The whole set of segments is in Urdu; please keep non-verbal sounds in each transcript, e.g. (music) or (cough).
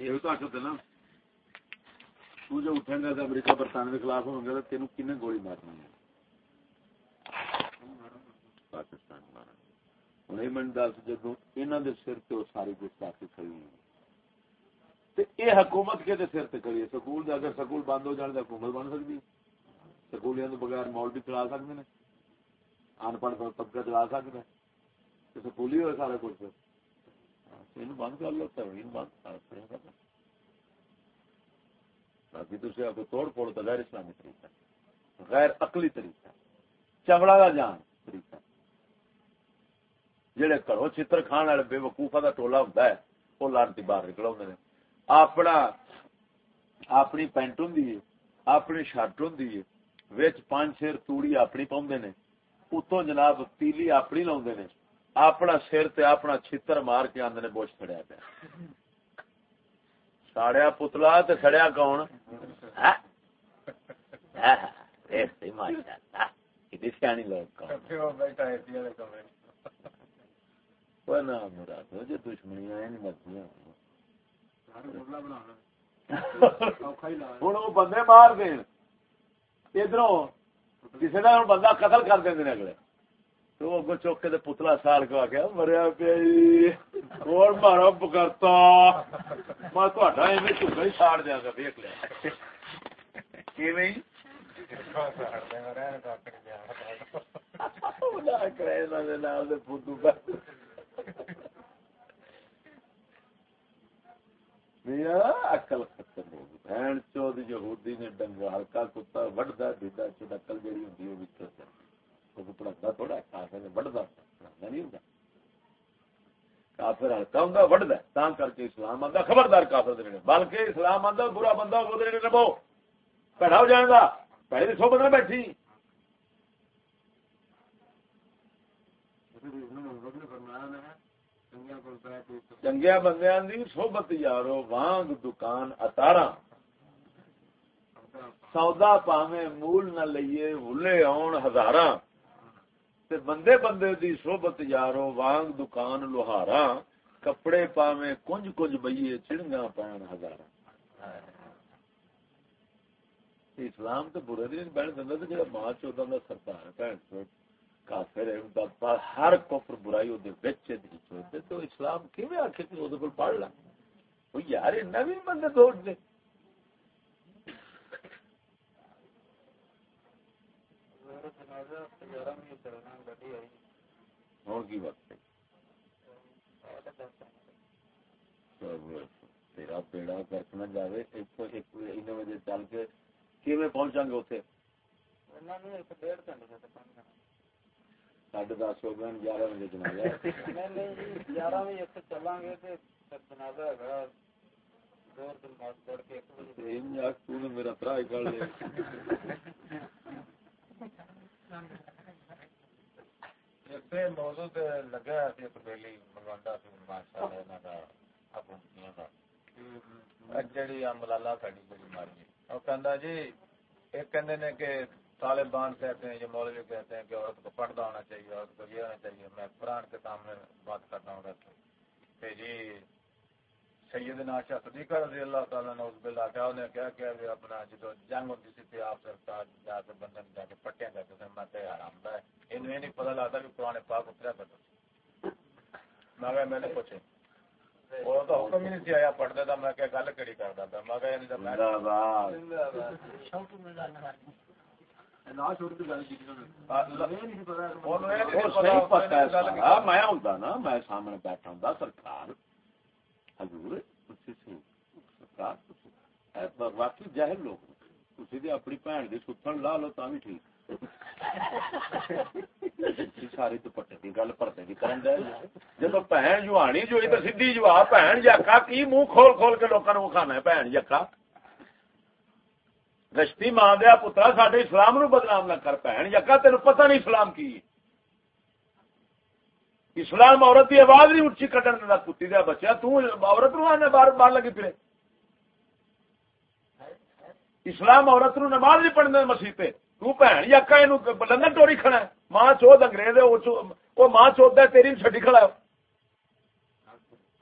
یہ تو آخر نا تو جو اٹھیں گا امریکہ برطانیہ کے خلاف ہوں گے تو تینوں گولی مارنی ہے پاکستان مارا ہوں دس جدو سر ساری گستاخی کھڑی یہ حکومت کے سر کری ہے سکول اگر سکول بند ہو جائے تو حکومت بن سکتی سکولیاں تو بغیر مول بھی چلا سکتے ہیں ان پڑھ طبقہ چلا سکتے سکولی ہوئے سارے کچھ ان بند کر لو بند باقی تھی آپ کو توڑ پھوڑ تو غیر اسلامی طریقہ غیر اقلی طریقہ چمڑا کا جان طریقہ جہے گھروں چتر کھان والے بے وقوفا کا ٹولا ہوتا ہے وہ لانتی باہر نکل آدھے اپنا اپنی پینٹ ہوں اپنی شرٹ ہوں پانچ شیر توڑی اپنی پاؤں نے اتوں جناب تیلی اپنی لاؤ نے اپنا سر تے اپنا چھتر مار کے آدھے بوش کھڑیا پیا۔ ساڑیا پتلا تے سڑیا کون؟ سیانی لوگ دشمنی ہوں (laughs) بندے مار دین۔ ادھر کسی کا بندہ قتل کر دیں اگلے۔ تو اگو پتلا سال گیا مریا پیا اور مارا میں ایویں چوکا ہی ساڑ گا اکل ختم ہو گئی۔ بہن چود یہودی نے ڈنگا ہلکا کتا وڈا چکل جیڑی ہوں پڑھتا تھوڑا کافر نہیں ہوتا کافر ہلکا ہوں وڈتا تا کر کے اسلام آتا خبردار کافر دے بلکہ اسلام آتا برا بندہ وہ دے نبو پیڑا ہو جائے گا پہلے سو بندہ بیٹھی۔ چنگیا بندیاں دی صحبت یارو، وانگ، دکان اتارا سودا پاویں مول نہ لئیے ہلے آن ہزاراں۔ تے بندے بندے دی صحبت یارو وانگ، دکان لوہارا کپڑے پاویں کنج کنج بئیے چڑنگا پان ہزاراں۔ اسلام تے برے دن بہن دندا تے جڑا ماں چودا دا سرکار ہے بہن کافر ہے دا ہر کفر برائی او دے وچ دی چوتے تو اسلام کیویں آکھے تے او دے کول پڑھ لا۔ او یار نویں بندے دوڑ دے۔ اور کی وقت تیرا پیڑا کرنا جائے ایک بجے چل کے پہنچا گے اتنے ساڑھے دس ہو گئے گیارہ بجے جنازہ چلیں گے میرا پرا کر لیا موضوع لگا ماشاء اللہ جڑی بڑی ماری جی ایک کہندے نے کہ طالبان کہتے ہیں یہ مولوی کہتے ہیں کہ عورت کو پردہ ہونا چاہیے عورت کو یہ ہونا چاہیے میں قرآن کے سامنے بات کرتا ہوں کہ جی سیدنا شاہ صدیقہ رضی اللہ تعالیٰ نے اس بلا کیا انہیں کیا کہ اپنا جدو جنگ ہوتی سی تھی آپ سرکار جا کے بندے جا کے پٹیاں کرتے تھے میں کہ آرام دا ہے۔ انہیں نہیں پتہ لگتا کہ قرآن پاک اترا کرتا میں میں نے پوچھے۔ وہ تو حکم ہی نہیں سی آیا پڑھتا تھا میں کہ گل کہڑی کرتا تھا؟ میں کہ میں سامنے بیٹھا ہوں سرکار حضور واقعی جاہل لوگ تھی اپنی بھن کی ستن لا لو تا بھی ٹھیک۔ ساری دوپٹے کی گل پردے کی کرن دے۔ جب بہن جوانی جو تو سیدھی جواب بہن یقا کی منہ کھول کھول کے لوگوں کو کھانا ہے؟ بہن یقا رشتی ماں دیا پترا سڈے اسلام نو بدنام نہ کر بہن یقا تین پتہ نہیں اسلام کی اسلام عورت کی آواز نہیں اچھی کٹن دینا کتی دیا بچہ تورت نو بار بار لگی پھرے۔ اسلام عورت نو نماز نہیں پڑھنے مسیح پہ تو بھن یا لندن ٹوری کھڑا ہے۔ ماں چوت انگریز وہ ماں چوت ہے، تیری چڈی کھڑا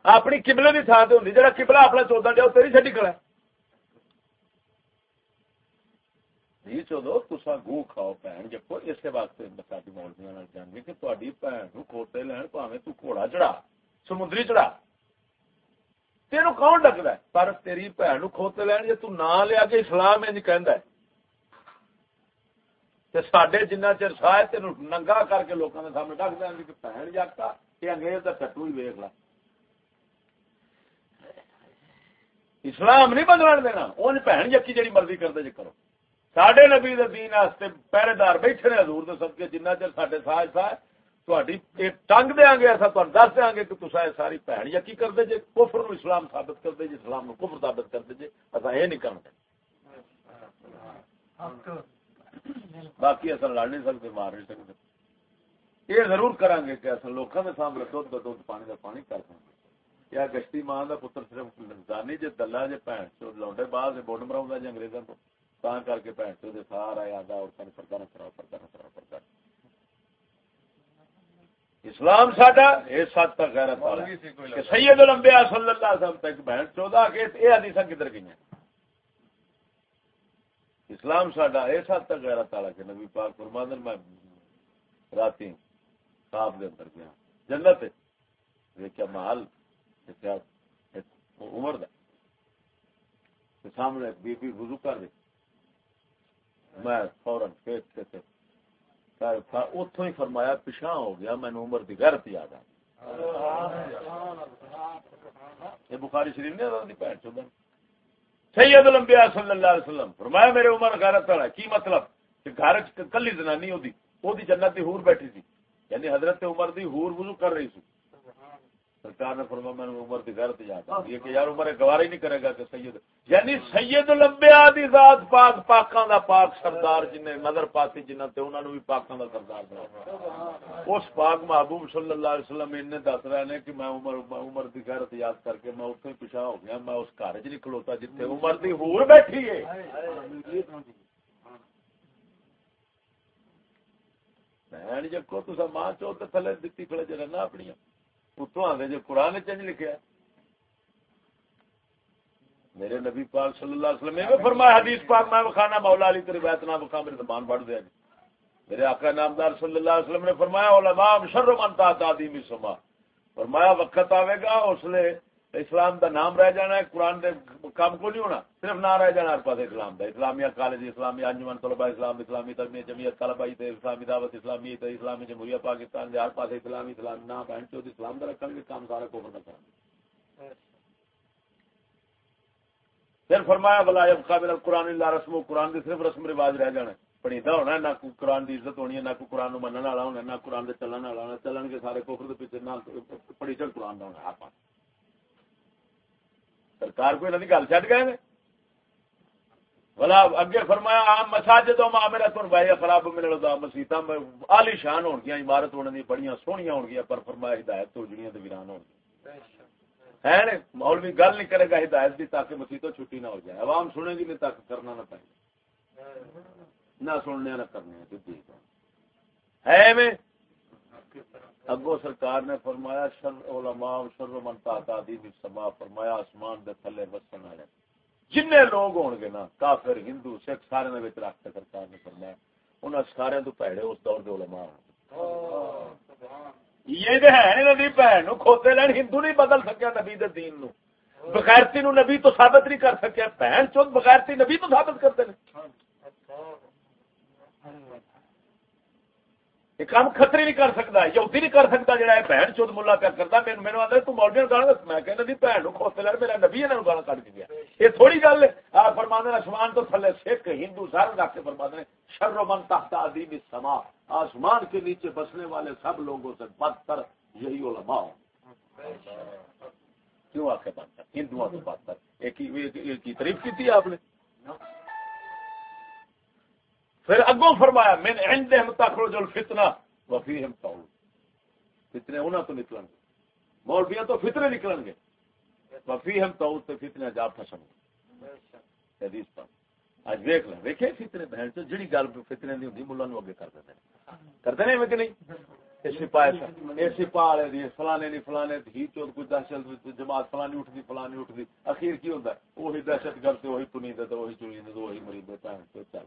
اپنی قبلے کی تھان سے ہوتی جا قبلہ اپنا چودہ جاؤ تیری چڈی کلا جی چودو تسا گو کھاؤ بھن جکو اس واسطے ساری مولویا جانگی کہ تاری بھن نو کھوتے لین پاوے تو گھوڑا چڑھا سمندری چڑھا تیرو کون ڈکتا ہے پر تیری بھن نو کھوتے لین جی تو نہ لیا کے اسلام انج کہندا ہے تے ساڈے جنہ چر سائے تینو ننگا کر کے لوکاں دے سامنے ڈک دیں کہ بھن جاتا یہ انگریز دا ٹٹو ہی ویکھ لا اسلام نہیں بدلن دینا اون بھن یکی جڑی مرضی کردے جے کرو سڈے نبی دین واسطے پہرے دار بیٹھے نے حضور دے سب کے جنہ چر سڈے ساج سا ٹنگ دیا گے ایسا تمہیں دس دیا گے کہ تصا ساری بھن یقین کر دے جے کفر نو اسلام ثابت کر دے جے اسلام نو کفر ثابت کر دے جے اصا یہ نہیں کرنا باقی اصل لڑ نہیں سکتے مار نہیں سکتے یہ ضرور کریں گے کہ اصل لوگوں کے سامنے دھد کا دھد پانی کا پانی کر سکتے یا گشتی ماں کا پتر صرف لنزانی جی دلہا جی بھن لوڈے بعد بوڈ مرا جی انگریزوں کو کر کے بھن چو سارا یاد عورتوں نے پردہ نہ کراؤ پردہ نہ کراؤ پردہ اسلام ساڈا اس حد تک غیرت والا کہ سید الانبیاء صلی اللہ علیہ وسلم تک بہن چودہ کے یہ حدیث کدھر گئی اسلام ساڈا اس حد تک غیرت والا کہ نبی پاک فرماندن میں رات خواب دے اندر گیا جنت دیکھا محل عمر دا سامنے بی بی وضو کر دی میں فورن اتوں ہی فرمایا پچھا ہو گیا مینو عمر کی غیرت یاد آ یہ بخاری شریف نے بھن چودہ سید الانبیاء صلی اللہ علیہ وسلم، فرمایا، میرے عمر غیرت والا کی مطلب؟ کہ گھر کلی زنانی ہوتی وہ جنت دی ہور بیٹھی تھی یعنی حضرت عمر دی ہور وضو کر رہی سی۔ سرکار نے فرما میں عمر کی غیرت یاد یہ کہ یار عمر گوارا ہی نہیں کرے گا کہ سید۔ یعنی سید لمبیا دی ذات پاک، پاکاں دا پاک سردار جن نے نظر پاتی جنہ تے انہاں نو بھی پاکاں دا سردار بنا اس پاک محبوب صلی اللہ علیہ وسلم نے دس رہے نے کہ میں عمر عمر دی غیرت یاد کر کے میں اوتھے پیچھے ہو گیا، میں اس گھر وچ نہیں کھلوتا جتھے عمر دی ہور بیٹھی ہے۔ بہن جی، جکو تسا ماں چو تھلے دتی کھڑے جے رہنا اپنی۔ اتو آدھے جو قرآن چنج لکھا میرے نبی پاک صلی اللہ علیہ وسلم میں فرمایا، حدیث پاک میں بخانا مولا علی تیرے بیت نام بخا میرے زبان پڑھ دیا جی۔ میرے آقا نامدار صلی اللہ علیہ وسلم نے فرمایا، علماء شر من تا تعظیم سما۔ فرمایا، وقت آوے گا، اس لیے اسلام دا نام رہ جانا ہے، قرآن دے کام کو نہیں ہونا، صرف نہ رہ جانا ہر پاس اسلام دا اسلامیہ کالج اسلامی انجمن طلبہ اسلام اسلامی ترمیہ جمعیت طلبہ اسلامی دعوت، اسلامی تے اسلامی جمہوریہ پاکستان دے، ہر پاس اسلامی، اسلام نہ بہن چود اسلام دا رکھن گے، کام سارا کو نہ کریں پھر فرمایا بلا جب قابل القرآن اللہ رسم و قرآن دی صرف رسم رواج رہ جانا پڑیدا ہونا ہے، نہ کوئی قرآن دی عزت ہونی ہے، نہ کوئی قرآن نو منن والا ہونا نہ قرآن دے چلن والا ہونا چلن کے سارے کفر دے پیچھے نہ پڑی چل قرآن دا ہونا ہر پاس سرکار کو انہوں نے گل چڈ گئے بلا اگے فرمایا آم مساجد میرا تم بھائی، خراب ملے لو مسیت آلی شان ہو گیا عمارت ہونے دی بڑی سوہنیا ہو گیا پر فرمایا ہدایت تو جڑیاں تو ویران ہو ہے مول بھی گل نہیں کرے گا ہدایت دی تاکہ مسیتوں چھٹی نہ ہو جائے۔ عوام سنے گی نہیں تاکہ کرنا نہ پائے نہ سننے نہ کرنے ہے میں اگو سرکار نے فرمایا شر علماء شر من تا دی سما فرمایا آسمان دے تھلے وسن والے۔ جن لوگ ہون گے نا کافر ہندو سکھ سارے دے وچ رکھ کے سرکار نے فرمایا انہاں سارے تو پہڑے اس دور دے علماء یہ دے ہے نبی بہن نو کھوتے لین ہندو نہیں بدل سکیا نبی دے دین نو۔ بغیرتی نو نبی تو ثابت نہیں کر سکیا بہن چود بغیرتی نبی تو ثابت کرتے ہیں یہ کام خطری نہیں کر سکتا، یہودی نہیں کر سکتا جہاں بہن چود ملا پیا کرتا میرے میرے آدھے تو مولوی گانا میں کہنا جی بہن نو کھوتے لڑ میرا نبی انہوں گانا کٹ کے گیا۔ یہ تھوڑی گل ہے۔ آپ فرما آسمان تو تھلے سکھ، ہندو سارے رکھ کے فرما دیں شر و من تحت عدیم سما آسمان کے نیچے بسنے والے سب لوگوں سے بدتر یہی علماء ہوں۔ کیوں آ کے بدتر؟ ہندو سے بدتر۔ ایک کی تعریف کی تھی آپ نے؟ پھر اگوں فرمایا، من عندهم تخرج الفتنہ وفيهم طول فتنے انہاں تو نکلن گے۔ مولویاں تو فتنے نکلن گے۔ وفيهم طول تے فتنے جا پھسن گے حدیث پر اج دیکھ لیں۔ دیکھے فتنے بہن تو جڑی گل فتنے دی ہوندی مولا نو اگے کر دیندے کرتے نہیں کہ نہیں؟ اے سپاہی اے سپاہ والے دی فلانے نہیں فلانے ہی چوت کوئی دہشت جماعت فلانی اٹھتی فلانی اٹھتی اخیر کی ہوتا ہے؟ وہی دہشت گرد وہی پنی دے وہی چنی دے وہی مریض چل۔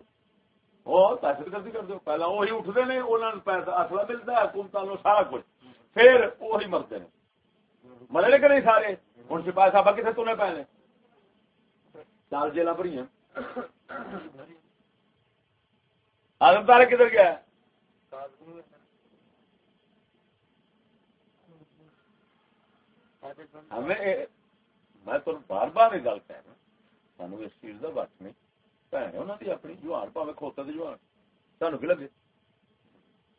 وہ دہشت گردی کرتے پہلے وہی اٹھتے ہیں انہوں نے پیسہ اصلا ملتا ہے حکومت سارا کچھ۔ پھر وہی مرتے ہیں۔ مرے کہ نہیں سارے؟ ہوں سپاہی صاحب کتنے تنے پے نے؟ چار جیل بھری ہیں۔ آدم تارے کدھر گیا ہمیں میں تو بار بار یہ گل کہہ رہا سانو اس چیز کا وقت نہیں۔ اپنی جوان پاوے کھوتا تو جوان سانو کی لگے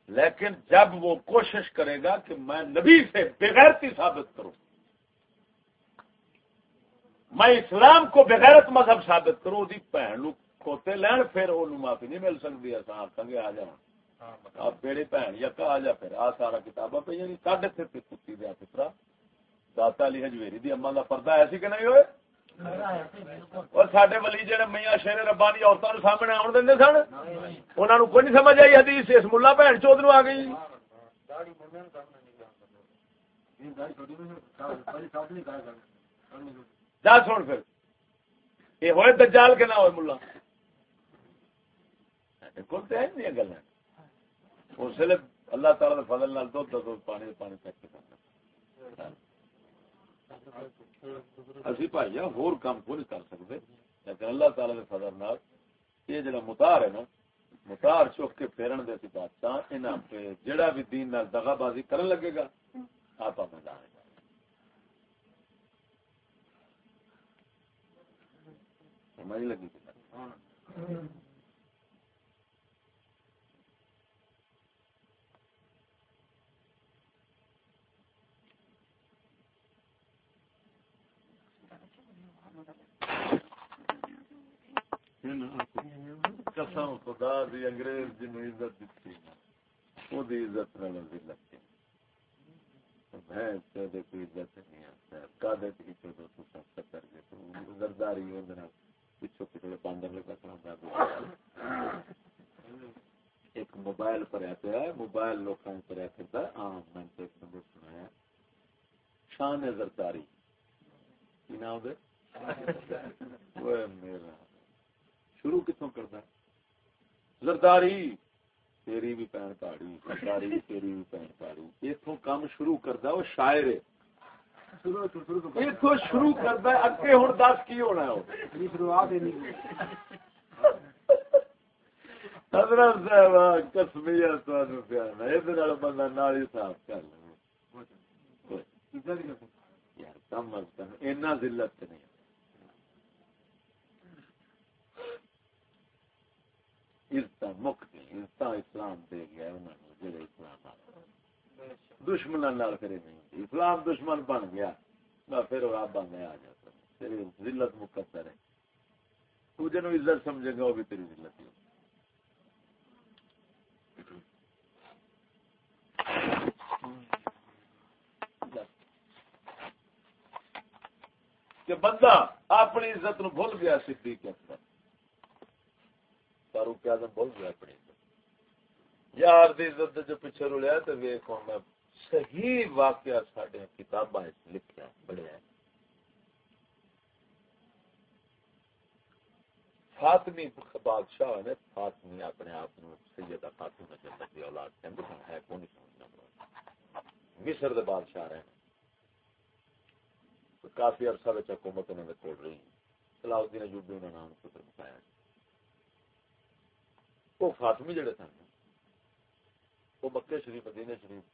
لیکن جب وہ کوشش کرے گا کہ میں نبی سے بغیرتی ثابت کروں میں اسلام کو بغیرت مذہب ثابت کروں دی بھن کھوتے لین پھر وہ معافی نہیں مل سکتی اصا آخان آ جا آپ میری بھن یا آ جا پھر آ سارا کتاباں پہ یعنی سے کتی دیا پترا داتا علی ہجویری دی اما کا پردہ ایسی کہ نہیں ہوئے اور سڈے ولی جہاں میاں شیر ربانی عورتوں سامنے آن دیں سن انہوں نے کوئی نہیں سمجھ آئی حدیث، اس ملا بھن چوت نو آ گئی۔ جا سن پھر۔ یہ ہوئے دجال کے نہ ہوئے ملا۔ گلا اس لیے اللہ تعالی دے فضل نال دو دو پانی پانی پھینک کے اسی بھائی ہور کام کو نہیں کر سکتے؟ لیکن اللہ تعالی کے فضل نال یہ جڑا متار ہے نا متار چوک کے پھیرن دے سی بادشاہ، انہاں پہ جڑا بھی دین نال دغا بازی کرن لگے گا، آپ میدان سمجھ لگی قسم خدا دی انگریز جن عزت دیتی وہ دی عزت نہ لگتی۔ کوئی عزت نہیں کا دے تو تو سب کر تو۔ زرداری ہو پچھو باندر لگا ایک موبائل پر آتے ہے، موبائل پر آتے ہے۔ عام میں ایک نمبر سنایا۔ شان زرداری۔ کی نام دے میرا شروع کتوں کرتا زرداری تیری بھی پین پاڑی زرداری تیری بھی پین پاڑی۔ اتوں کام شروع کرتا وہ شاعر ہے۔ شروع کرتا ہے۔ اگے ہوں دس کی ہونا حضرت صاحب کسمیا پیار بندہ نال ہی صاف کر لے۔ یار کم از کم ذلت نہیں۔ عزت مکت عزت اسلام دے گیا جڑے اسلام دشمن کرے نہیں اسلام دشمن بن گیا پھر آپ بننے آ جاتا تیری ذلت مقدر ہے۔ تو جنو عزت سمجھے گا، وہ بھی تیری ذلت ہی کہ بندہ اپنی عزت نو بھول گیا، صدیق اکبر۔ فاروق اعظم بول گیا اپنی یار دی عزت جو پیچھے رولیا تو ویکھو میں صحیح واقعہ ساڈے کتاباں لکھیا پڑھیا فاطمی بادشاہ نے، فاطمی اپنے آپ نو سیدہ فاطمہ جنت دی اولاد کہندے ہے کون سمجھنا مصر دے بادشاہ رہے کافی عرصہ وچ حکومت انہوں نے توڑ رہی۔ صلاح الدین ایوبی انہوں نے نام کو بتایا وہ فاطمی جڑے سن، وہ مکے شریف، مدینہ شریف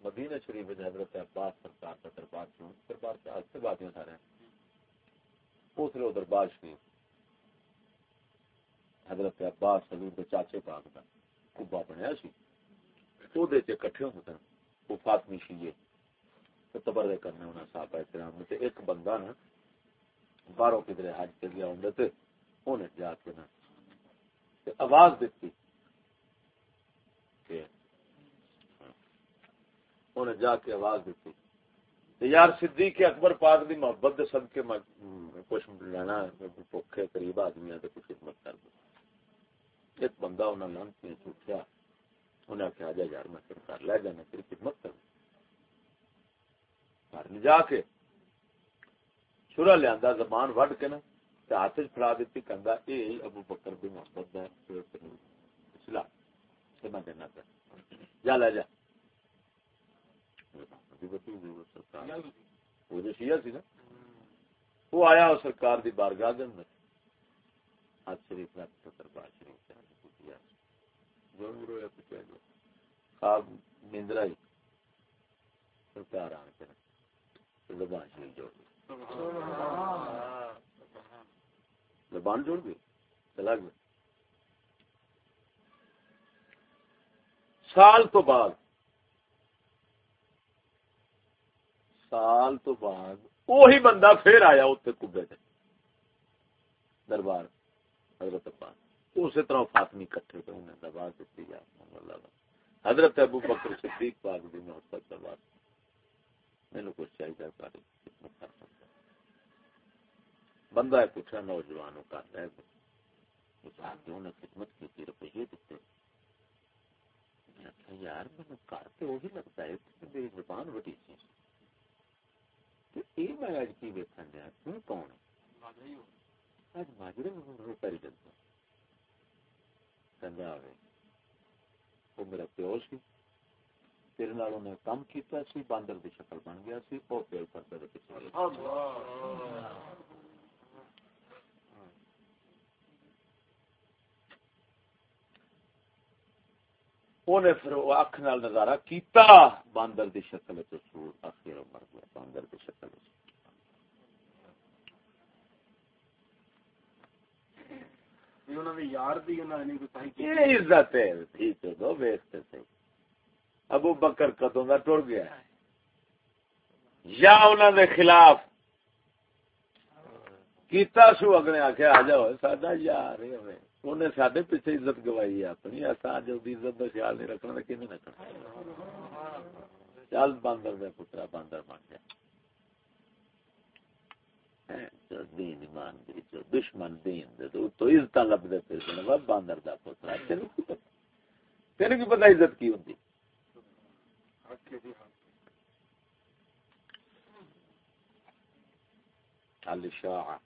مدینہ شریف حضرت عباس سرکار کا دربار کیوں دربار سے آج سے باتیں سارے۔ اس لیے دربار شریف، حضرت عباس حضور کے چاچے پاک کا کبا بنیا سی۔ وہ کٹھے ہوتے ہیں وہ فاطمی شیے تو تبرے کرنے ہونا صاحب احترام میں ایک بندہ نا باہروں کدھر حج کے گیا ہوں تے انہیں جا کے نا آواز دیتی۔ انہیں جا کے آواز دیتی۔ یار صدیق اکبر پاک دی محبت دے سب کے کچھ لینا پوکھے قریب آدمی کچھ خدمت کر دو ایک بندہ انہوں نے لانتی اٹھیا انہیں آخیا جا یار میں پھر کر لے جانا تیری خدمت کر گھر جا کے چورا لیا زبان وڈ کے نا ہاتھ فڑا دیتی کنگا یہ ابو بکر بھی محبت ہے میں دینا پہ جا لے جا۔ وہ جو شیعہ سی نا وہ آیا سرکار دی بارگاہ دے اندر۔ ہاتھ شریف رکھ دربار شریف جو رویا پوچھا گیا؟ خواب نیندرا ہی۔ سرکار آن کے زبان شریف جوڑ۔ زبان جوڑ گئی چلا گیا سال تو بعد، سال تو بعد وہی بندہ پھر آیا اتنے کبے سے دربار، حضرت پاک اسی طرح فاطمی کٹھے پہ انہیں دبا دیتی جا اللہ حضرت ابو بکر صدیق پاک دی محبت دبا میرے کچھ چاہیے ساری خدمت کر سکتا بندہ ہے، پوچھا نوجوانوں کا ہے۔ انہیں خدمت کی تھی روپیے دیتے۔ یار، میں گھر تو وہی لگتا ہے میری زبان بڑی چیز یہ میں اج کی ویکن دیا تم کون اج ماجرے کری جاتا کنجا آئے وہ میرا پیو سی، تیرے نال انہیں کام کیتا سی، باندر دی شکل بن گیا سی وہ پیل کرتا دے پیچھے انہیں پھر وہ اکھ نال نظارہ کیتا باندر دی شکل وچ سور اخیر مر گیا باندر دی شکل وچ۔ ابو بکر کدوں کا ٹر گیا؟ یا انہوں دے خلاف۔ کیتا سو اگنے آخیا آ جاؤ ساڈا یار انہیں سڈے پیچھے عزت گوائی ہے اپنی ایسا جو عزت کا خیال نہیں رکھنا کہ نہیں رکھنا چل باندر دے پترا باندر بن جائے دین ایمان دی جو دشمن دین دے تو تو عزت لب دے پھر باندر دا پترا کی تینوں کی پتہ عزت کی ہوندی الشاعة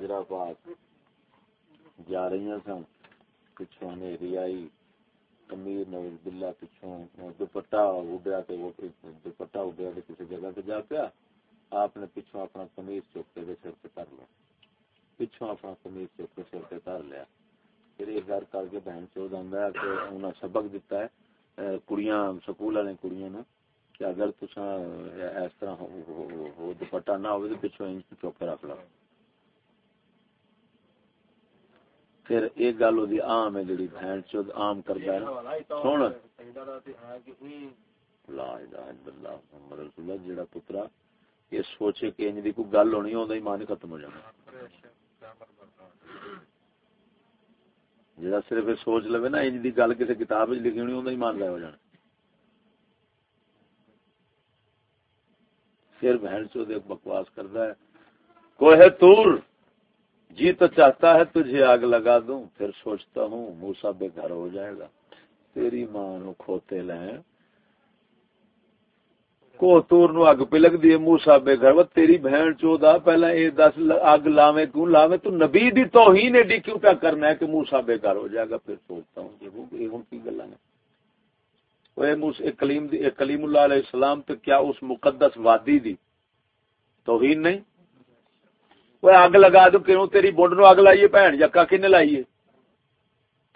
حاضرہ پاک جا رہی سن، پچھوں نیری آئی امیر نوز بلا پچھوں دوپٹا اڈیا دوپٹا اڈیا کسی جگہ سے جا پیا، آپ نے پچھوں اپنا کمیز چوک کے سر پہ کر لیا۔ پچھوں اپنا کمیز چوک کے سر پہ کر لیا۔ پھر ایک گھر کر کے بہن چوتھ آتا ہے کہ انہیں سبق دیتا ہے کڑیاں، سکول والے کڑیاں نے کہ اگر تصا اس طرح دوپٹا نہ ہو پچھوں چوک کے رکھ لو۔ پھر ایک گل وہ آم ہے جی بہن چود آم کرتا ہے۔ سن۔ لا الہ الا اللہ محمد رسول اللہ جڑا پترا یہ سوچے کہ انج دی کوئی گل ہونی ہوندا ایمان ختم ہو جانا۔ جڑا صرف سوچ لوے نا، انج دی گل کسی کتاب وچ لکھی ہونی ہوندا ایمان ضائع ہو جانا۔ پھر بہن چود ایک بکواس کرتا ہے، کوہ تور؟ جی تو چاہتا ہے تجھے آگ لگا دوں، پھر سوچتا ہوں موسا بے گھر ہو جائے گا۔ تیری ماں نو کھوتے لیں کو تور نو اگ پہ لگ دیے موسا بے گھر۔ وہ تیری بہن چودا پہلا اے دس اگ لاویں کیوں؟ لاویں تو نبی دی توہین ایڈی کیوں کیا کرنا ہے کہ موسا بے گھر ہو جائے گا؟ پھر سوچتا ہوں کہ وہ ہن کی گلاں ہیں۔ وہ موسی کلیم دی اے کلیم اللہ علیہ السلام تے کیا اس مقدس وادی دی توہین نہیں؟ وہ اگ لگا دو کیوں تیری بونڈ نو اگ لائیے بھن جکا کن لائیے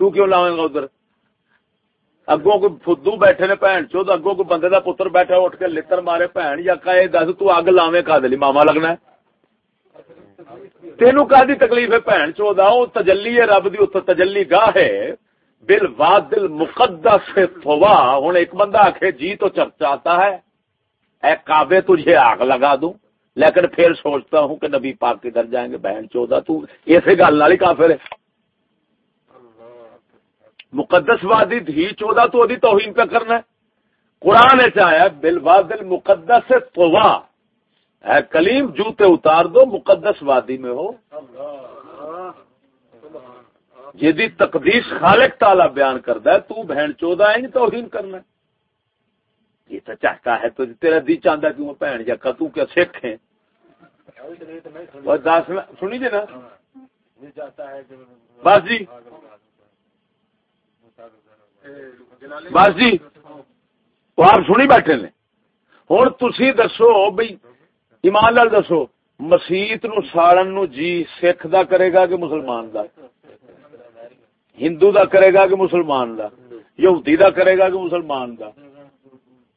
تو کیوں لاویں گا ادھر اگوں کوئی فدو بیٹھے نے بھن چو اگوں کوئی بندے دا پتر بیٹھا اٹھ کے لتر مارے بھن جکا یہ دس تو اگ لاویں کا دلی ماما لگنا ہے تینو کا دی تکلیف ہے بھن چو دا او تجلی ہے رب دی اتر تجلی گاہ ہے بل وادل مقدس فوا ہوں ایک بندہ آخے جی تو چاہتا ہے اے کعبے تجھے آگ لگا دوں لیکن پھر سوچتا ہوں کہ نبی پاک کدھر جائیں گے، بہن چودہ، تو اسی گل والی کافر ہے۔ مقدس وادی دھی چودہ، تو توہین پہ کرنا ہے۔ قرآن چاہے بل وادل مقدس فوا اے کلیم، جوتے اتار دو، مقدس وادی میں ہو۔ جی تقدیس خالق تالا بیان کرتا ہے، تو بہن چودہ ہے توہین کرنا ہے۔ یہ تو چاہتا ہے تو تیرا دی چاہتا کہ وہ بہن جا تو کیا سکھ ہیں سنی جی نا؟ بس جی بس جی وہ آپ سنی بیٹھے نے۔ ہوں تھی دسو بھائی ایمان لال دسو مسیت نو ساڑن نو جی سکھ دا کرے گا کہ مسلمان دا؟ ہندو دا کرے گا کہ مسلمان دا؟ یہودی دا کرے گا کہ مسلمان دا؟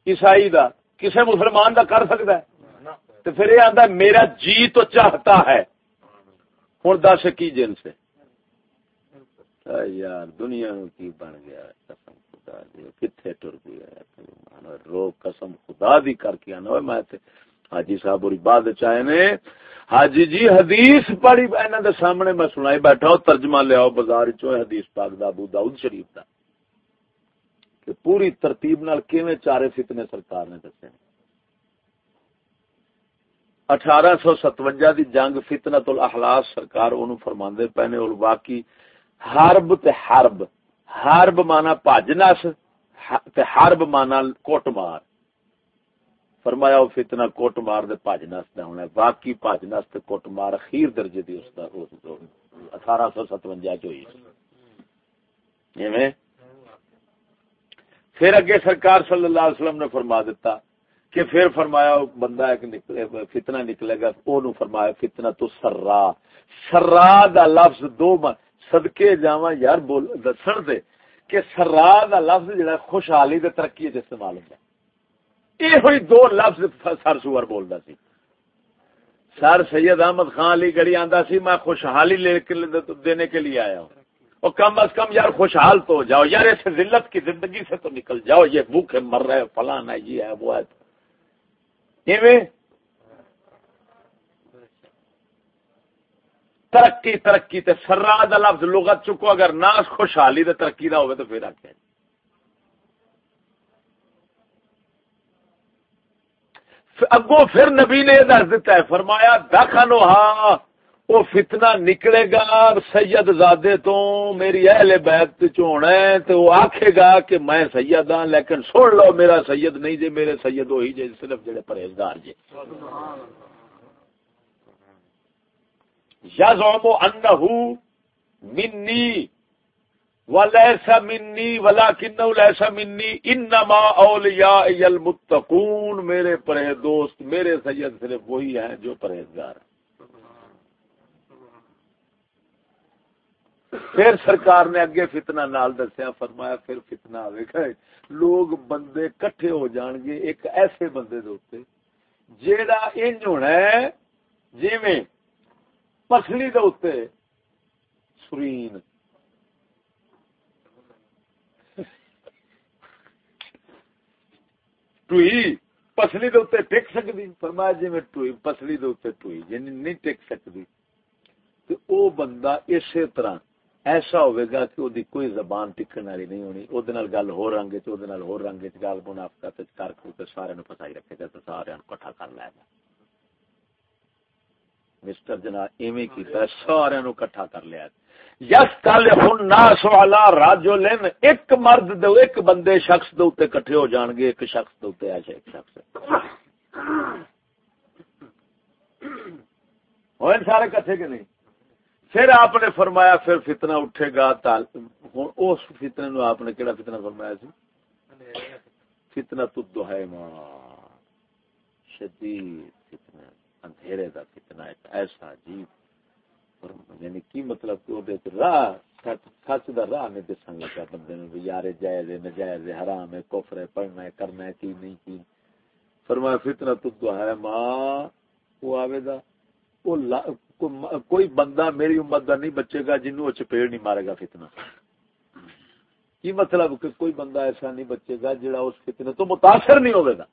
عیسائی دا، کسے مسلمان دا کر سکتا ہے؟ تو پھر یہ آتا میرا جی تو چاہتا ہے۔ ہوں، دس کی جن سے۔ یار، دنیا نو کی بن گیا؟ قسم خدا دی کتنے ٹر گیا؟ رو قسم خدا دی کر کے آنا۔ میں حاجی صاحب اور بعد چاہے نے۔ حاجی جی حدیث پڑھی، انہاں دے سامنے میں سنائی بیٹھا ہوں، ترجمہ لے آؤ بازار چوں، حدیث پاک دا، ابو داؤد شریف دا۔ کہ پوری ترتیب نال کیویں چارے فتنے سرکار نے دسے اٹھارہ سو ستوجا دی جنگ فتنت الاحلاس سرکار اونوں فرماندے پہنے اور باقی حرب تے حرب حرب مانا پاجنس تے حرب مانا کوٹ مار۔ فرمایا وہ فتنہ کوٹ مار دے پاجنس دا ہونا ہے۔ باقی پاجنس تے کوٹ مار اخیر درجے دی اس دا اٹھارہ سو ستوجا چ ہوئی۔ ایویں پھر اگے سرکار صلی اللہ علیہ وسلم نے فرما دیتا کہ پھر فرمایا بندہ ایک نکلے فتنہ نکلے گا او فرمایا فتنہ تو سرا۔ سرا دا لفظ دو من صدقے جاواں یار بول دسن دے کہ سرا دا لفظ جڑا خوشحالی تے ترقی وچ استعمال ہوندا اے ہوئی دو لفظ سر سور بولدا سی۔ سر سید احمد خان علی گڑی آندا سی، میں خوشحالی لے کے دینے کے لیے آیا ہوں۔ اور کم از کم یار خوشحال تو ہو جاؤ۔ یار ایسے ذلت کی زندگی سے تو نکل جاؤ۔ یہ بھوکے مر رہے فلانا یہ ہے، وہ ہے۔ ترقی ترقی تے سرا دا لفظ لغت چکو۔ اگر نہ خوشحالی تے ترقی دا ہوئے تو پھر آکے اگو پھر نبی نے دس دیتا ہے، فرمایا دخلو ہاں وہ فتنہ نکلے گا سید زادے تو میری اہل بیت چونا ہے تو وہ آکھے گا کہ میں سید ہاں لیکن سن لو میرا سید نہیں جے، میرے سید وہی جے، صرف جڑے پرہیزگار جے۔ یزعم انه منی ولیس منی ولکنه لیس منی انما اولیاء المتقون۔ میرے پرہیز دوست، میرے سید صرف وہی ہیں جو پرہیزگار ہیں۔ پھر سرکار نے اگے فتنہ نال دسیا، فرمایا پھر فتنہ آئے گا۔ لوگ بندے کٹھے ہو جان گے، ایک ایسے بندے دے جیڑا انج ہونا ہے جی میں پسلی دے سرین۔ ٹوئی پسلی دے ٹک سکتی فرمایا جی میں ٹوئی پسلی دے ٹوئی یعنی نہیں ٹک سکتی تو او بندہ اسی طرح ایسا ہوئے گا کہ وہ کوئی زبان ٹکن والی نہیں ہونی، وہ گل ہو رنگ چ ہو رنگ چ گل منافقت کر کر کے سارے نو پتہ ہی رکھے گا تو سارے کٹھا کر لے گا۔ مسٹر جناب، ایویں کیتا سارے نو کٹھا کر لیا یس کل الناس علی رجلن، ایک مرد دے، ایک بندے شخص دے اوتے کٹھے ہو جان گے، ایک شخص دے اوتے ایسا ایک شخص۔ ہوئے سارے کٹھے کے نہیں؟ پھر آپ نے فرمایا پھر فتنہ اٹھے گا اس فتنے نو آپ نے کہڑا فتنہ فرمایا سی؟ فتنہ تو دہائے شدید فتنہ، اندھیرے دا فتنہ، ایک ایسا عجیب یعنی کی مطلب کہ وہ راہ، سچ دا راہ نہیں دسن لگا بندے نے یار جائز ہے نجائز ہے، حرام ہے، کفر ہے، پڑھنا ہے، کرنا ہے، کی نہیں کی؟ فرمایا فتنہ تو دہائے وہ آوے دا وہ کوئی بندہ میری امت کا نہیں، بچے گا جنوں وہ چپیڑ نہیں مارے گا فتنا کی مطلب کہ کوئی بندہ ایسا نہیں، بچے گا جڑا اس فتنے تو متاثر نہیں ہوگا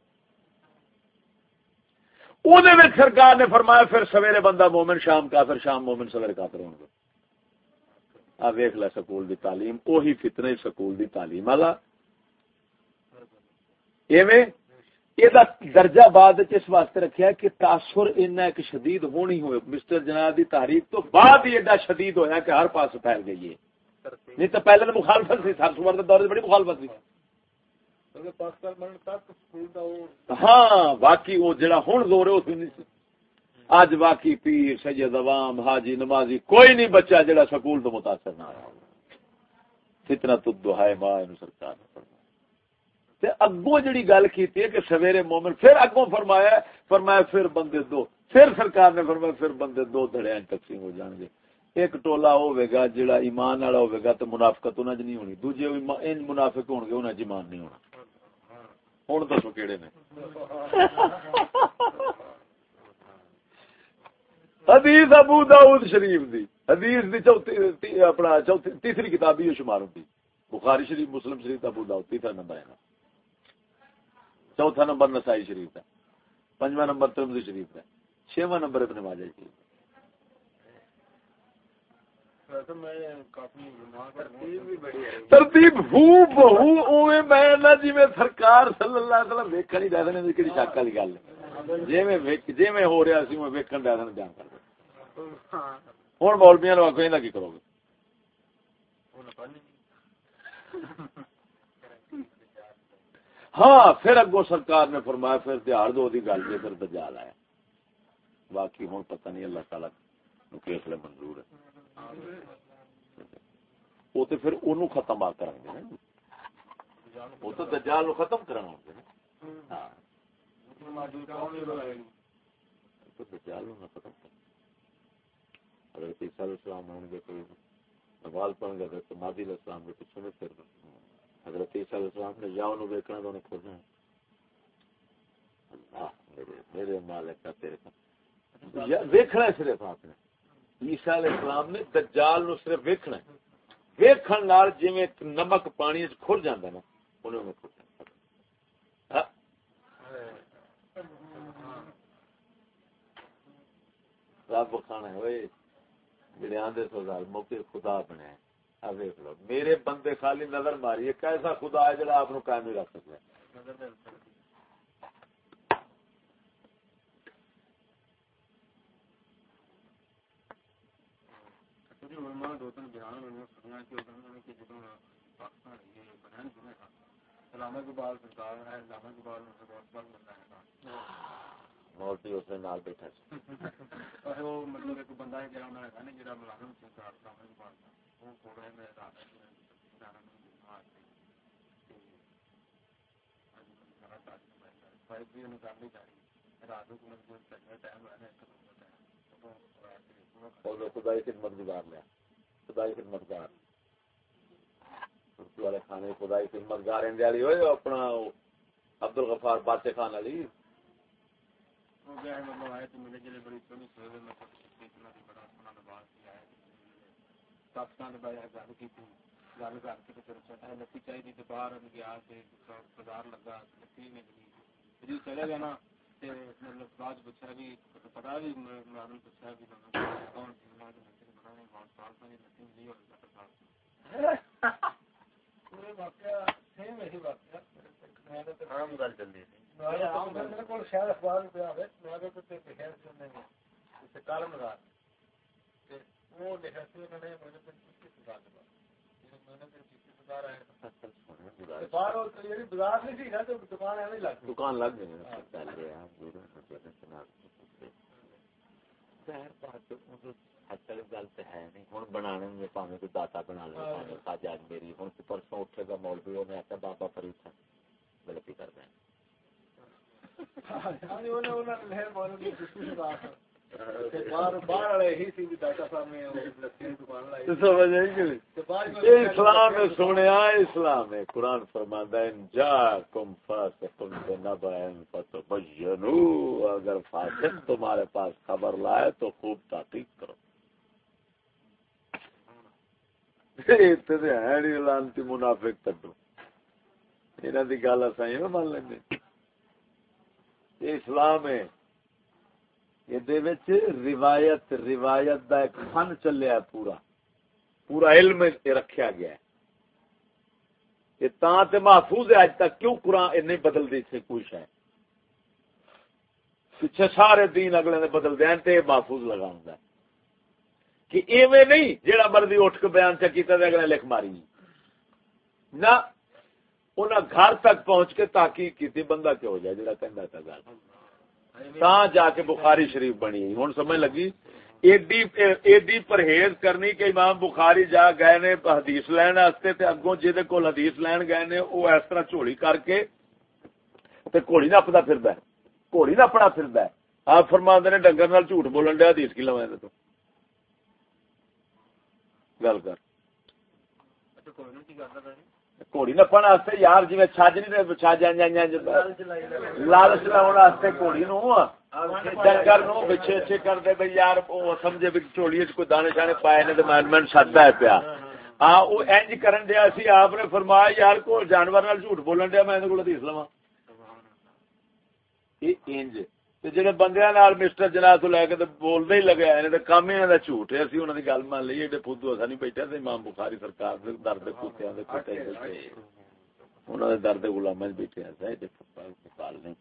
سرکار نے فرمایا، پھر سویرے بندہ مومن شام کا پھر شام مومن سویرے کا پھر گے۔ آ ویخ لے سکول دی تعلیم وہی فتنے سکول دی تعلیم والا۔ ایویں یہ درجہ بعد اس واسطے رکھا کہ تاثر اینا ایک شدید ہونی ہوئے مسٹر جناب دی تحریک تو بعد ہی ایڈا شدید ہویا کہ ہر پاس پھیل گئی ہے نہیں تو پہلے تو مخالفت سی سر سمر دور بڑی مخالفت سی ہاں باقی وہ جڑا ہوں زور ہے اج باقی پیر سید عوام حاجی نمازی کوئی نہیں بچہ جڑا سکول تو متاثر نہ آیا فتنا تو دہائے ماں سرکار نے تے اگوں جڑی گل کیتی ہے کہ سویرے مومن پھر اگوں فرمایا فرمایا پھر بندے دو، پھر سرکار نے فرمایا پھر بندے دو دھڑے تقسیم ہو جان گے۔ ایک ٹولا ہوے گا جڑا ایمان والا ہوے گا تے منافقت انہاں نہیں ہونی، دوجے ان منافق ہون گے، انہاں ایمان نہیں ہونا۔ ہن دسو کیڑے نے۔ حدیث ابو داؤد شریف دی، حدیث دی چوتھی اپنا چوتھی تیسری کتاب ہی شمار ہوندی۔ بخاری شریف، مسلم شریف ابو داؤد، تیسرا نمبر ہے۔ نا چوتھا نمبر نسائی شریف ہے، پنجواں نمبر ترمزی شریف ہے چھواں نمبر ابن ماجہ شریف ہے۔ ترتیب ہو، بہو میں جی میں سرکار صلی اللہ علیہ وسلم ویکھن ہی دے دے کیڑی شک والی گل جی میں جی میں ہو رہا سی، میں ویکھن دے دے بیان کر دے۔ ہن مولویاں نو کوئی نہ کی کرو گے؟ ہاں پھر اگو سرکار نے فرمایا، پھر دیہڑ دو دی گل جی پھر دجال آیا۔ باقی ہوں پتہ نہیں، اللہ تعالی نو کس لیے منظور ہے۔ وہ تو پھر انہوں ختم آ کر گے وہ تو دجال ختم کرنا ہوں گے ہاں۔ دجال ختم کر حضرت عیسیٰ علیہ السلام ہوں گے، کوئی نماز پڑھ گئے تو مادی علیہ السلام کے پیچھے میں پھر۔ حضرت عیسیٰ علیہ السلام نے یا انہوں دیکھنا تو انہیں کھولنا اللہ، میرے میرے مالک کا تیرے کا ویکھنا صرف آپ نے۔ عیسیٰ علیہ السلام نے دجال نو صرف ویکھنا ہے۔ ویکھن نال جویں نمک پانی وچ کھل جاندا نا انہوں نے کھل جاندا ہاں۔ رب کھانا ہے، اوئے، جڑے آندے سو موقع خدا بنے ہیں لو۔ میرے بندے خالی نظر ماری۔ کیسا خدا ہے جڑا آپ قائم نہیں رکھ سکتا مولتی اس نے نال بیٹھا (laughs) مطلب ایک بندہ ہے جڑا خدائی خدمت گزار لیا، خدائی خدمت گار والے کھانے خدائی خدمت گار والی ہوئے اپنا عبد الغفار بادشاہ خان علی۔ مطلب آئے تو ملے بڑی سونی سوئے میں مطلب بڑا سونا نواز کیا ہے پاکستان بڑا گل کی تھی۔ گل کر کے پھر چڑھا لتی چاہیے تو باہر گیا بازار لگا نہیں ملی جی چلے گیا نا مطلب بعد پوچھا بھی پتا بھی ملازم پوچھا بھی کون سی ملازم منتری دکان لگ گئی گل تو ہے نہیں۔ ہوں بنا پاوے کوئی داتا بنا لے سج اج میری۔ ہوں پرسوں اٹھے گا مولوی انہیں آخیا بابا فرید تھا غلطی کر دیں اسلام سونے اسلام ہے قرآن فرماندہ جا کم اگر فاسق تمہارے پاس خبر لائے تو خوب تحقیق کرو لانتی منافق تڈو یہاں کی گل اصل من لیں اسلام ہے روایت روایت دا ایک فن چلیا پورا پورا علم رکھیا گیا ہے یہ تاں تے محفوظ ہے اج تک کیوں قرآن نہیں بدل دی سے کوئی شاید پیچھے سارے دین اگلے نے بدل دین تے محفوظ لگا لگاؤں گا کہ ایویں نہیں جیڑا مرضی اٹھ کے بیان سے کیتا تے اگلے لکھ ماری نہ انہاں گھر تک پہنچ کے تحقیق کی بندہ کیا ہو جائے جڑا کہندا تھا گل تا جا کے بخاری شریف بنی۔ ہوں سمجھ لگی؟ ایڈی ایڈی پرہیز کرنی کہ امام بخاری جا گئے نے حدیث لین واسطے تے اگوں جے کول حدیث لین گئے نے، او اس طرح چوڑی کر کے تے گھوڑی نپدا پھردا ہے۔ گھوڑی نپنا پھردا ہے۔ آپ فرماندے نے ڈنگر نال جھوٹ بولن دیا حدیث کی لواں تو۔ گل کر۔ گھوڑی نپن واسطے یار جی چھج نہیں چھج لالچ لاؤن گھوڑی نو ڈنگر نو پچھے اچھے کر دے بھائی یار سمجھے بھی چوڑی کوئی دانے شانے پائے نے تو میں سدا ہے پیا ہاں وہ اینج کرن دیا سی آپ نے فرمایا یار کو جانور جھوٹ بولن دیا میں کو حدیث لوا انج جہے بندے مسٹر جناب تو لے کے بولتے ہی لگے آئے تو کام ہی جھوٹ ہے اسی انہوں نے گل مان لی ایڈے فدو اصا نہیں بیٹھے تھے امام بخاری سرکار درد کتے انہوں نے درد گلام بیٹھے پال نہیں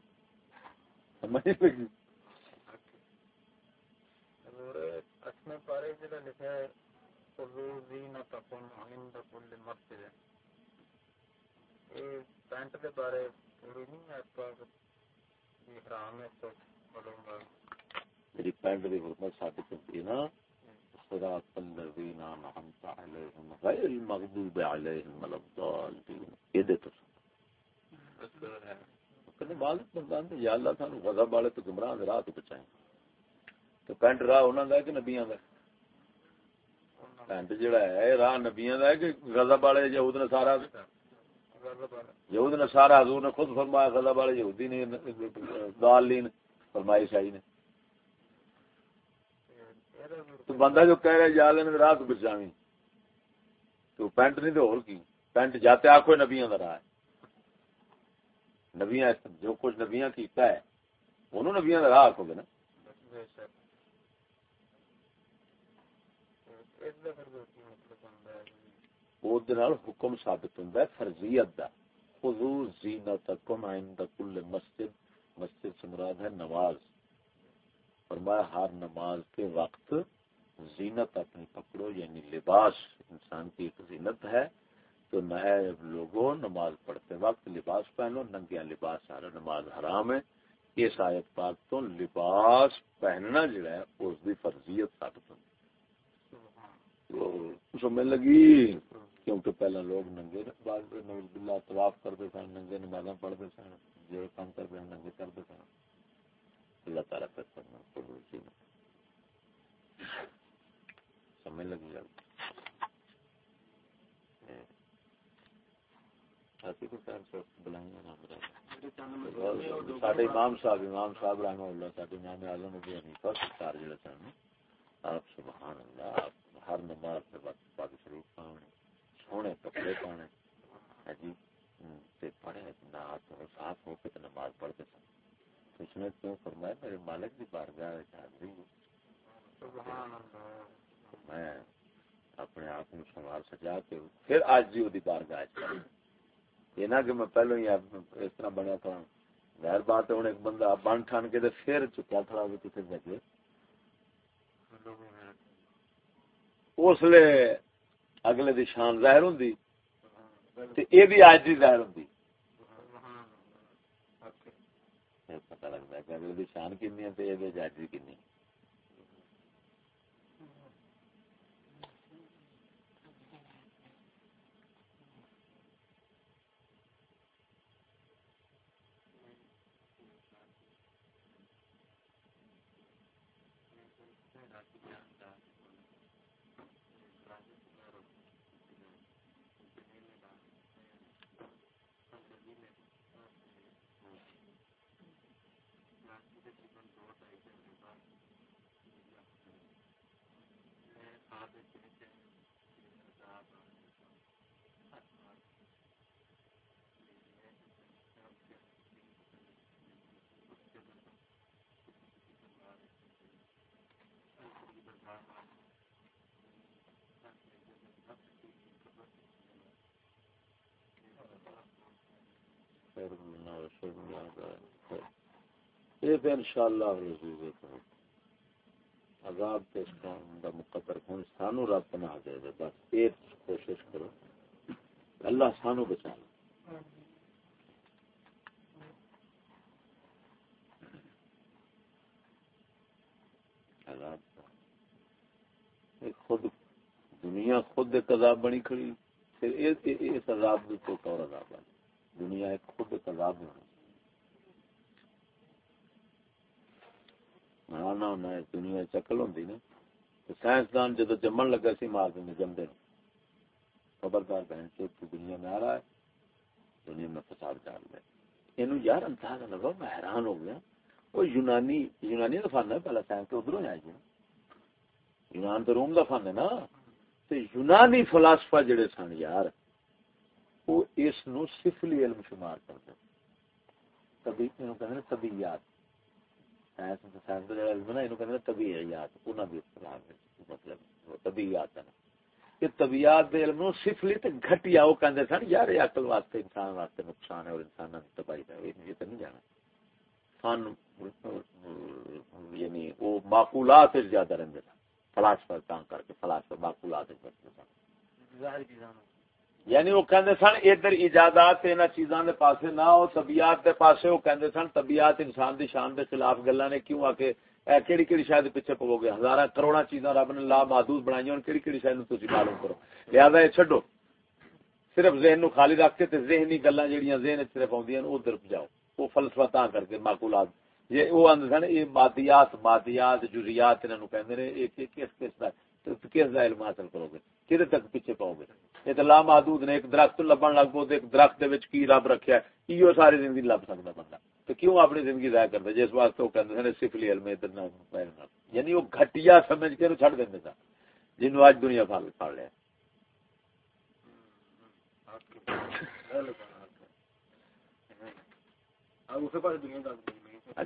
پینٹ کے بارے میری پینٹ کی حرمت ثابت ہوتی ہے نا، صراط انعمت المغضوب ولا یہ دے تو کنے بندان تے یا اللہ سانو غضب والے تو گمراہ دے راہ تو بچائیں۔ تو پینٹ راہ انہاں دا کہ نبیاں دا پینٹ جڑا ہے، راہ نبیاں دا ہے کہ غضب والے یہود نے سارا یہود نے سارا حضور نے خود فرمایا، غضب والے یہودی نے ضالین۔ فرمائی شاہی نے۔ تو بندہ جو کہہ رہا ہے یاد نے رات بچاوی تو پینٹ نہیں تو اور کی؟ پینٹ جاتے آخو نبیاں کا راہ ہے۔ نبیاں جو کچھ نبیاں کیتا ہے انہوں نبیاں کا راہ آخو گے نا۔ حکم ثابت ہوں فرضیت دا۔ حضور زینتکم عند کل مسجد۔ مسجد سے مراد ہے نماز۔ فرمایا ہر نماز کے وقت زینت اپنی پکڑو یعنی لباس، انسان کی ایک زینت ہے۔ تو نئے لوگوں نماز پڑھتے وقت لباس پہنو ننگیا لباس، سارا نماز حرام ہے۔ اس آیت پاک تو لباس پہننا جڑا ہے، اس کی فرضیت ثابت ہوتی سمجھ لگی؟ کیونکہ پہلا لوگ ننگے بلا طواف کرتے سن ننگے نماز پڑھتے سن جو کام کرتے ہیں ننگے کرتے سن اللہ تعالیٰ پہ سمجھ لگی جب ہاں۔ امام صاحب امام صاحب اللہ امام عالم حنیفہ آپ، سبحان اللہ، آپ ہر نماز کے وقت پاک شریف پاؤنے سونے کپڑے پانے پڑھے نات صاف ہو کے نماز پڑھتے سن اس نے کیوں فرمایا میرے مالک کی بارگاہ حاضری میں اپنے آپ کو سنوار سجا کے پھر آج جی وہ بارگاہ یہ نہ کہ میں پہلو ہی اس طرح بنیا تھا ظاہر بات ہے ایک بندہ بن ٹھان کے پھر چکیا تھا وہ کسی جگہ اس لیے اگلے دی شان ظاہر ہوں یہ بھی آج دی ظاہر ہوں پتا لگتا ہے کہ اگلے دی شان کنی ہے یہ آج دی یہ تو انشاءاللہ عذاب تے اس قوم دا مقدر سانو رب پناہ دے دے، بس کوشش کرو۔ اللہ سانو بچا لے۔ خود دنیا خود ایک عذاب بنی کھڑی پھر اس عذاب بھی تو اور عذاب بنی دنیا ایک خود ایک عذاب بنی آنا ہونا ہے، دنیا چکل ہوں نا۔ سائنسدان جدو جمن لگا سی، مار دیں جمدے خبردار بہن چوٹ دنیا میں آ رہا ہے، دنیا میں فساد ڈال رہے یہ یار اندازہ لگا میں حیران ہو گیا۔ وہ یونانی یونانی کا فن ہے، پہلا سائنس تو ادھر آئے گی یونان تو روم کا فن ہے نا۔ تو یونانی فلاسفہ جڑے سن یار، وہ اس نو سفلی علم شمار کرتے تبھی طبیعت طبیعت مطلب گھٹیا، وہ کہندے سن، یار عقل واسطے، انسان واسطے نقصان ہے اور انسان تباہی ہے۔ یہ تو نہیں جانا۔ فن یعنی وہ معقولات زیادہ رہندے سن۔ فلاسفہ تاں کر کے فلاسفہ معقولات کرتے سن۔ یعنی وہ کہندے سن ادھر ایجادات انہاں چیزاں دے پاسے نہ ہو، طبیعت دے پاسے وہ کہندے سن طبیعت انسان دی شان دے خلاف گلاں نے کیوں آ کے اے کیڑی کیڑی شاید پیچھے پو گے؟ ہزاراں کروڑاں چیزاں رب نے لا محدود بنائی ہن کیڑی کیڑی شاید تسی معلوم کرو۔ لہذا اے چھڈو۔ صرف ذہن نو خالی رکھ کے تے ذہنی گلاں جڑیاں ذہن وچ صرف اوندیاں ادھر جاؤ وہ فلسفہ تاں کر کے معقولات۔ یہ وہ اندر سن، یہ مادیات مادیات جزیات انہاں نو کہندے نے ایک کس کس دا کس دا علم حاصل کرو گے۔ کدھر تک پیچھے پاؤ گے۔ یہ تو لا محدود نے ایک درخت لبن لگ پو ایک درخت دے وچ کی رب رکھیا ہے۔ یہ ساری زندگی لب سکتا بندہ۔ تو کیوں اپنی زندگی ضائع کرتا جس واسطے وہ کہتے ہیں سفلی علم ادھر نہ یعنی وہ گھٹیا سمجھ کے چھڑ دیندے سن۔ جنوں اج دنیا پھال پھاڑ لیا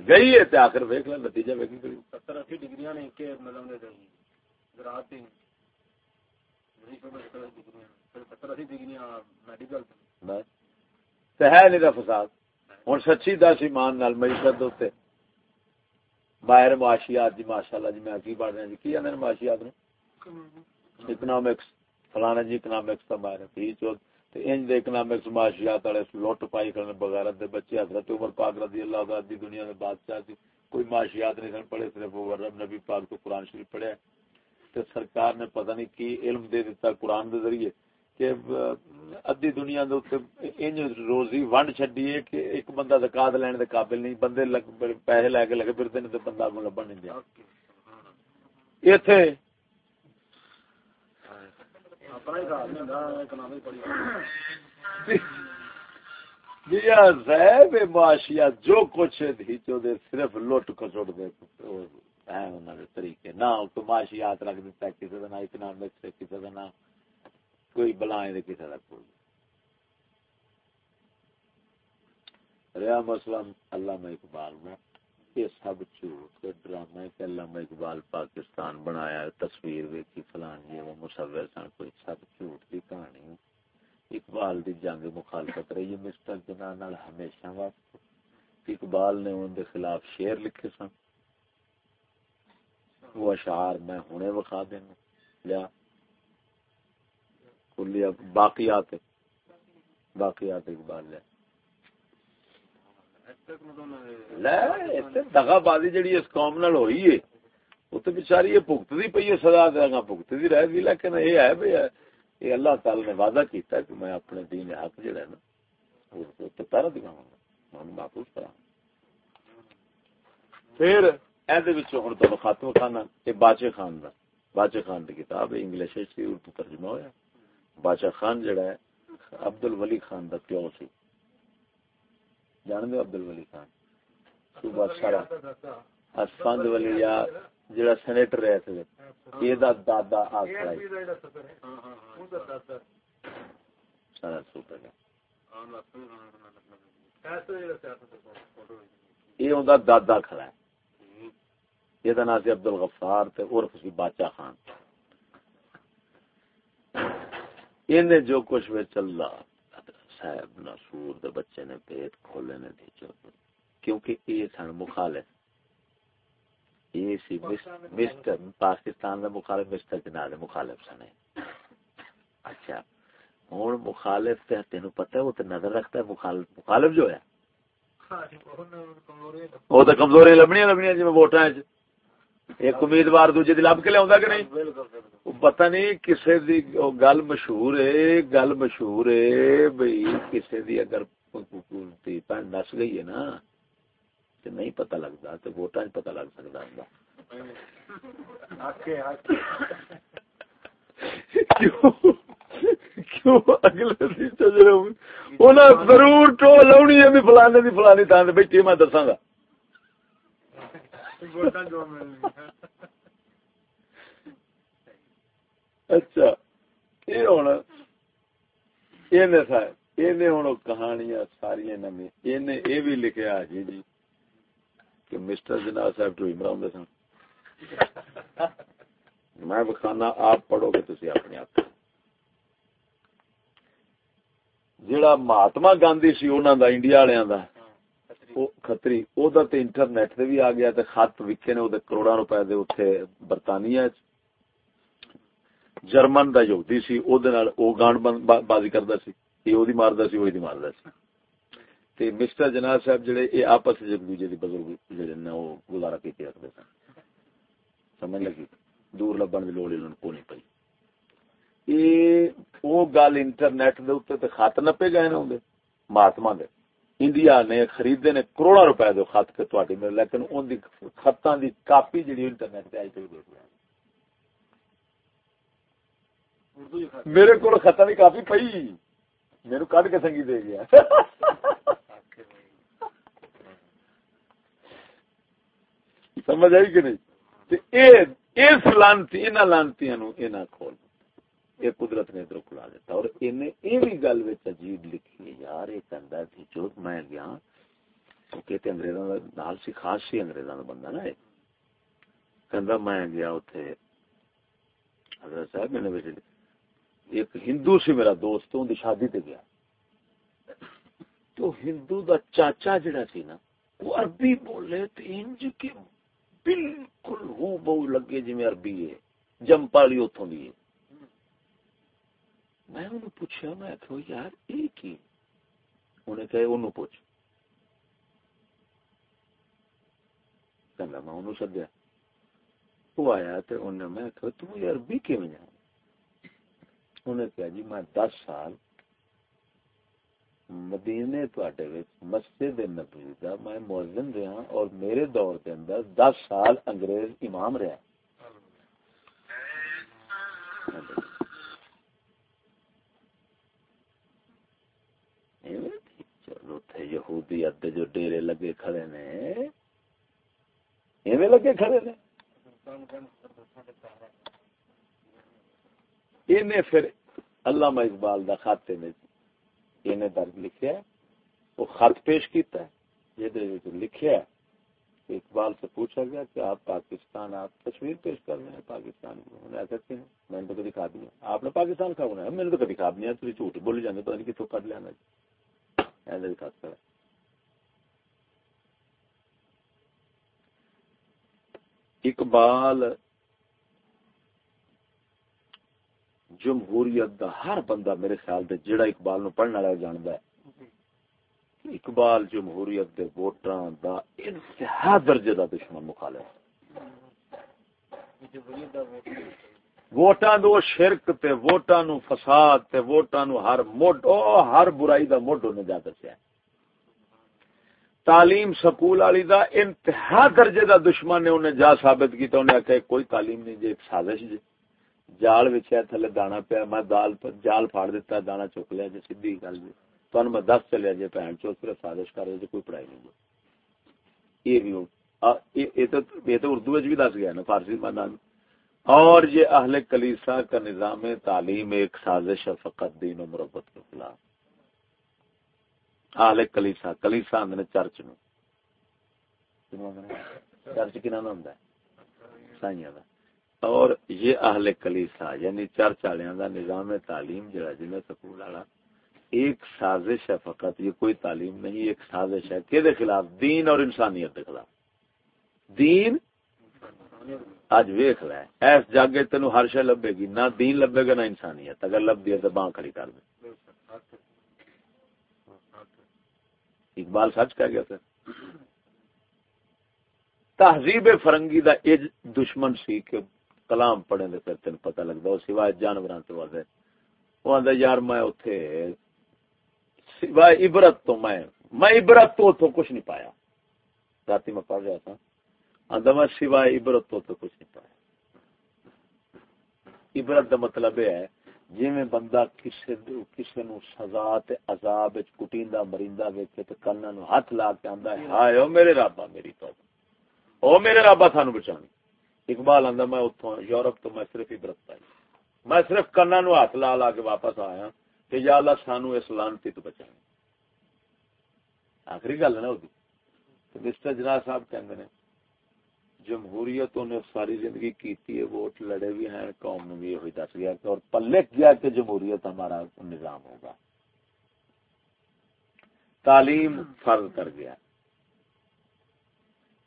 گئی ہے آخر ویک لیں نتیجہ ویک ستر اسی ڈگریاں نے کہ مطلب زراعت فساد ہوں سچی دس ایمان نال معیشت باہر معاشیات جی ماشاء اللہ جی میں کی پڑھ رہا جی کی آدھے معاشیات نے اکنامکس فلانا جی اکنامکس کا باہر انج دے اکنامکس معاشیات والے لوٹ پائی کرنے بغیرت دے بچے، حضرت عمر پاک رضی اللہ دی دنیا بادشاہ کوئی معاشیات نہیں سن، پڑھے صرف وہ نبی پاک تو قرآن شریف پڑھیا تے سرکار نے پتہ نہیں کی علم دے دیتا قرآن دے ذریعے کہ ادھی دنیا دے اوتے انج روزی ونڈ چھڈی ہے کہ ایک بندہ زکات لینے دے قابل نہیں، بندے لگ، پیسے لے کے لگے پھرتے نے تے بندہ کو لبن نہیں دیا۔ ایتھے معاشیات جو کچھ صرف لٹ کچوٹ دے۔ طریقے۔ نہ معاشیات رکھ دیتا کسی کا نہ اکنامکس کسی کا نہ کوئی بلائیں کسی کا کوئی۔ رہا مسئلہ علامہ اقبال میں یہ سب جھوٹ ڈرامہ کہ علامہ اقبال پاکستان بنایا تصویر ویکھی فلان یہ وہ مصور سن۔ کوئی سب جھوٹ کی کہانی اقبال دی جنگ مخالفت رہی مسٹر جنان ہمیشہ وقت۔ اقبال نے ان کے خلاف شعر لکھے سن۔ وہ اشعار میں ہونے بخا دینا لیا۔ کلیا باقیات باقیات اقبال لیا۔ دگا بازی جڑی اس قوم نال ہوئی ہے، وہ تو بچاری یہ بھگتتی پی ہے، سزا دیا بھگتتی رہ گئی، لیکن یہ ہے بھائی یہ اللہ تعالی نے وعدہ کیتا ہے کہ میں اپنے دین حق جڑا ہے نا وہ تو پیرا دکھاؤں گا۔ میں محفوظ کرا پھر ہوں تو خاتم خان باچے خان کا باچے خان کی کتاب انگلش اردو ترجمہ باچا خان جڑا ہے عبد الولی خان کا پیو سی جان دو عبد الولی خان صوبہ سارا اسفند ولی یا جڑا سینیٹر رہے تھے یہ دا دادا آ کھڑا سارا صوبہ یہ ہوندا دادا کھڑا ہے یہ نام سے عبد الغفار تے عرف سی باچا خان۔ ان جو کچھ چل رہا صاحب نسور دے بچے نے پیٹ کھولے نے دی کیونکہ یہ سن مخالف۔ یہ سی مسٹر پاکستان دا مخالف مسٹر جناح دے مخالف اچھا ہوں مخالف تے تینوں پتہ ہے وہ تے نظر رکھتا ہے مخالف مخالف جو ہے۔ وہ تو کمزوری لبنی لبنی جی ووٹاں ایک امیدوار دوجے دی لب کے لیا کہ نہیں؟ پتہ نہیں کسے دی گل مشہور ہے گل مشہور ہے بھئی کسے دی اگر بہن نس گئی ہے نا تو نہیں پتہ لگتا تو ووٹاں پتہ لگ سکتا ضرور ٹو لونی ہے فلانے دی فلانی تھان بیٹھی میں دساں گا۔ اچھا یہ ہوں ہوں کہانیاں ساری یہ بھی لکھا جی جی کہ مسٹر جناب صاحب ٹو عمران سن۔ میں بخانا آپ پڑھو گے تھی اپنے آپ جڑا مہاتما گاندھی سی انہوں دا، انڈیا والوں کا خطری، او دا تے انٹرنیٹ تے بھی آ گیا تے خط وکھے نے، او دے کروڑاں روپے دے اوتھے برطانیہ جرمن دا یہودی سی، او دے نال او گانڈ بازی کردا سی۔ اے او دی ماردا سی، او دی ماردا سی۔ تے مسٹر جناب صاحب جڑے، اے آپس وچ ایک دوجے دی بزرگ جڑے نے، او گزارا کیتے رکھدے سن۔ سمجھ لگی؟ دور لبن دی لوڑ انہاں کو نہیں پئی۔ اے، او گل انٹرنیٹ دے اوتے تے خط نپے گئے نے ہوندے مہاتما دے۔ انڈیا نے خریدے نے کروڑا روپے دو خط کے تواڈی میں لیکن ان دی خطاں دی کاپی جڑی انٹرنیٹ تے آئی تے دیکھ لیں میرے کو خطاں دی کاپی پئی۔ میرے کڈ کے سنگی دے گیا۔ سمجھ آئی کہ نہیں؟ تے اے، اس لانتی، انہاں لانتیاں نو انہاں کھول۔ یہ قدرت نے ادھر کھلا دیتا۔ اور انہیں یہ بھی گل عجیب لکھی ہے، یار یہ کہندا تھی جو میں گیا، تو کہتے انگریزاں دا نال سی خاص سی انگریزاں دا بندہ نا کہندا میں گیا اوتھے، حضرت صاحب میں نے ایک ہندو سی میرا دوست ان دی شادی تے گیا۔ تو ہندو دا چاچا جڑا سی نا، وہ عربی بولے تے انج کے بالکل ہو بہو لگے جی میں عربی ہے جمپالی اتوں دی ہے۔ میں انہوں پوچھا میں آخو یار یہ کی انہیں کہے انہوں پوچھ کہنا میں انہوں سدیا وہ آیا تو انہیں میں آخو تم یار بھی کیوں جاؤ انہیں کہا جی میں دس سال مدینے تے مسجد نبی کا میں مؤذن رہا اور میرے دور کے اندر دس سال انگریز امام رہا یہودی ادے جو ڈیرے لگے کھڑے نے؟ ایویں لگے کھڑے نے؟ انہیں پھر علامہ اقبال دا خاتے نے انہیں درد لکھیا ہے۔ وہ خط پیش کیتا ہے یہ لکھیا ہے۔ اقبال سے پوچھا گیا کہ آپ پاکستان، آپ تصویر پیش کر رہے ہیں، پاکستان کو نے ایسا کہ میں نے تو کبھی کھا دیا آپ نے پاکستان کھا بنایا میں نے تو کبھی کھا دیا تو جھوٹ بولی جانے تو کتوں کر لینا ایسا خط کرا اقبال جمہوریت دا ہر بندہ میرے خیال دے جڑا اقبال نو پڑھنے والا جاندا ہے۔ اقبال جمہوریت دے ووٹاں دا انتہا درجے دا دشمن مخالف ووٹاں دو شرک تے ووٹاں نو فساد تے ووٹاں نو ہر موڈ، او ہر برائی دا موڈ نے جا دسیا ہے۔ تعلیم سکول والی دا انتہا درجے دا دشمن نے انہیں جا ثابت کیتا، انہیں آخیا کوئی تعلیم نہیں جی سازش جی۔ جال وچیا تھلے دانا پیا، میں دال پر جال پھاڑ دیتا دانا چک لیا جی سیدھی گل جی۔ تہن میں دس چلیا جی بھن چو پھر سازش کر رہے جی کوئی پڑھائی نہیں جی۔ یہ بھی یہ تو اردو بھی دس گیا نا، فارسی میدان اور یہ اہل کلیسا کا نظام تعلیم ایک سازش ہے، فقط دین و مربت کے خلاف۔ آلے کلیسا کلیسا آدھے چرچ نو چرچ کنا ہوں سائیاں اور یہ اہل کلیسا یعنی چرچ والوں کا نظام تعلیم جڑا جنہیں سکول والا ایک سازش ہے فقط یہ کوئی تعلیم نہیں ایک سازش ہے کہ خلاف دین اور انسانیت کے خلاف دین اج ویخ لے ایس جاگے تین ہر شہ لبے گی نہ دین لبے گا نہ انسانیت اگر لب دیا تو بانہ کھڑی کر دے اقبال سچ کہہ گیا تھا۔ تہذیب فرنگی دا اج دشمن سی کہ کلام پڑھے دے پھر تین پتہ لگتا سوائے جانوراں تو واسطے وہ آندا، یار میں اوتھے سوائے عبرت تو میں میں عبرت تو تو کچھ نہیں پایا۔ راتی میں پڑھ رہا تھا۔ آندا، میں سوائے عبرت تو تو کچھ نہیں پایا۔ عبرت دا مطلب ہے جی میں بندہ کسے کسے نو سزا تے عذاب وچ کٹیندا مریندا ویکھے تے کنا نو ہاتھ لا کے آندا ہے، ہائے او میرے ربا میری توبہ، او میرے ربا تھانو بچانی۔ اقبال آندا میں اوتھوں یورپ تو میں صرف عبرت پائی۔ میں صرف کنا نو ہاتھ لا لا کے واپس آیا کہ یا اللہ سانو اس لانتی تو بچانی۔ آخری گل ہے نا وہ مسٹر جناح صاحب کہندے نے جمہوریت نے ساری زندگی کیتی ہے ووٹ لڑے بھی ہیں، قوم نے بھی یہ دس گیا اور پلے گیا کہ جمہوریت ہمارا نظام ہوگا۔ تعلیم فرض کر گیا۔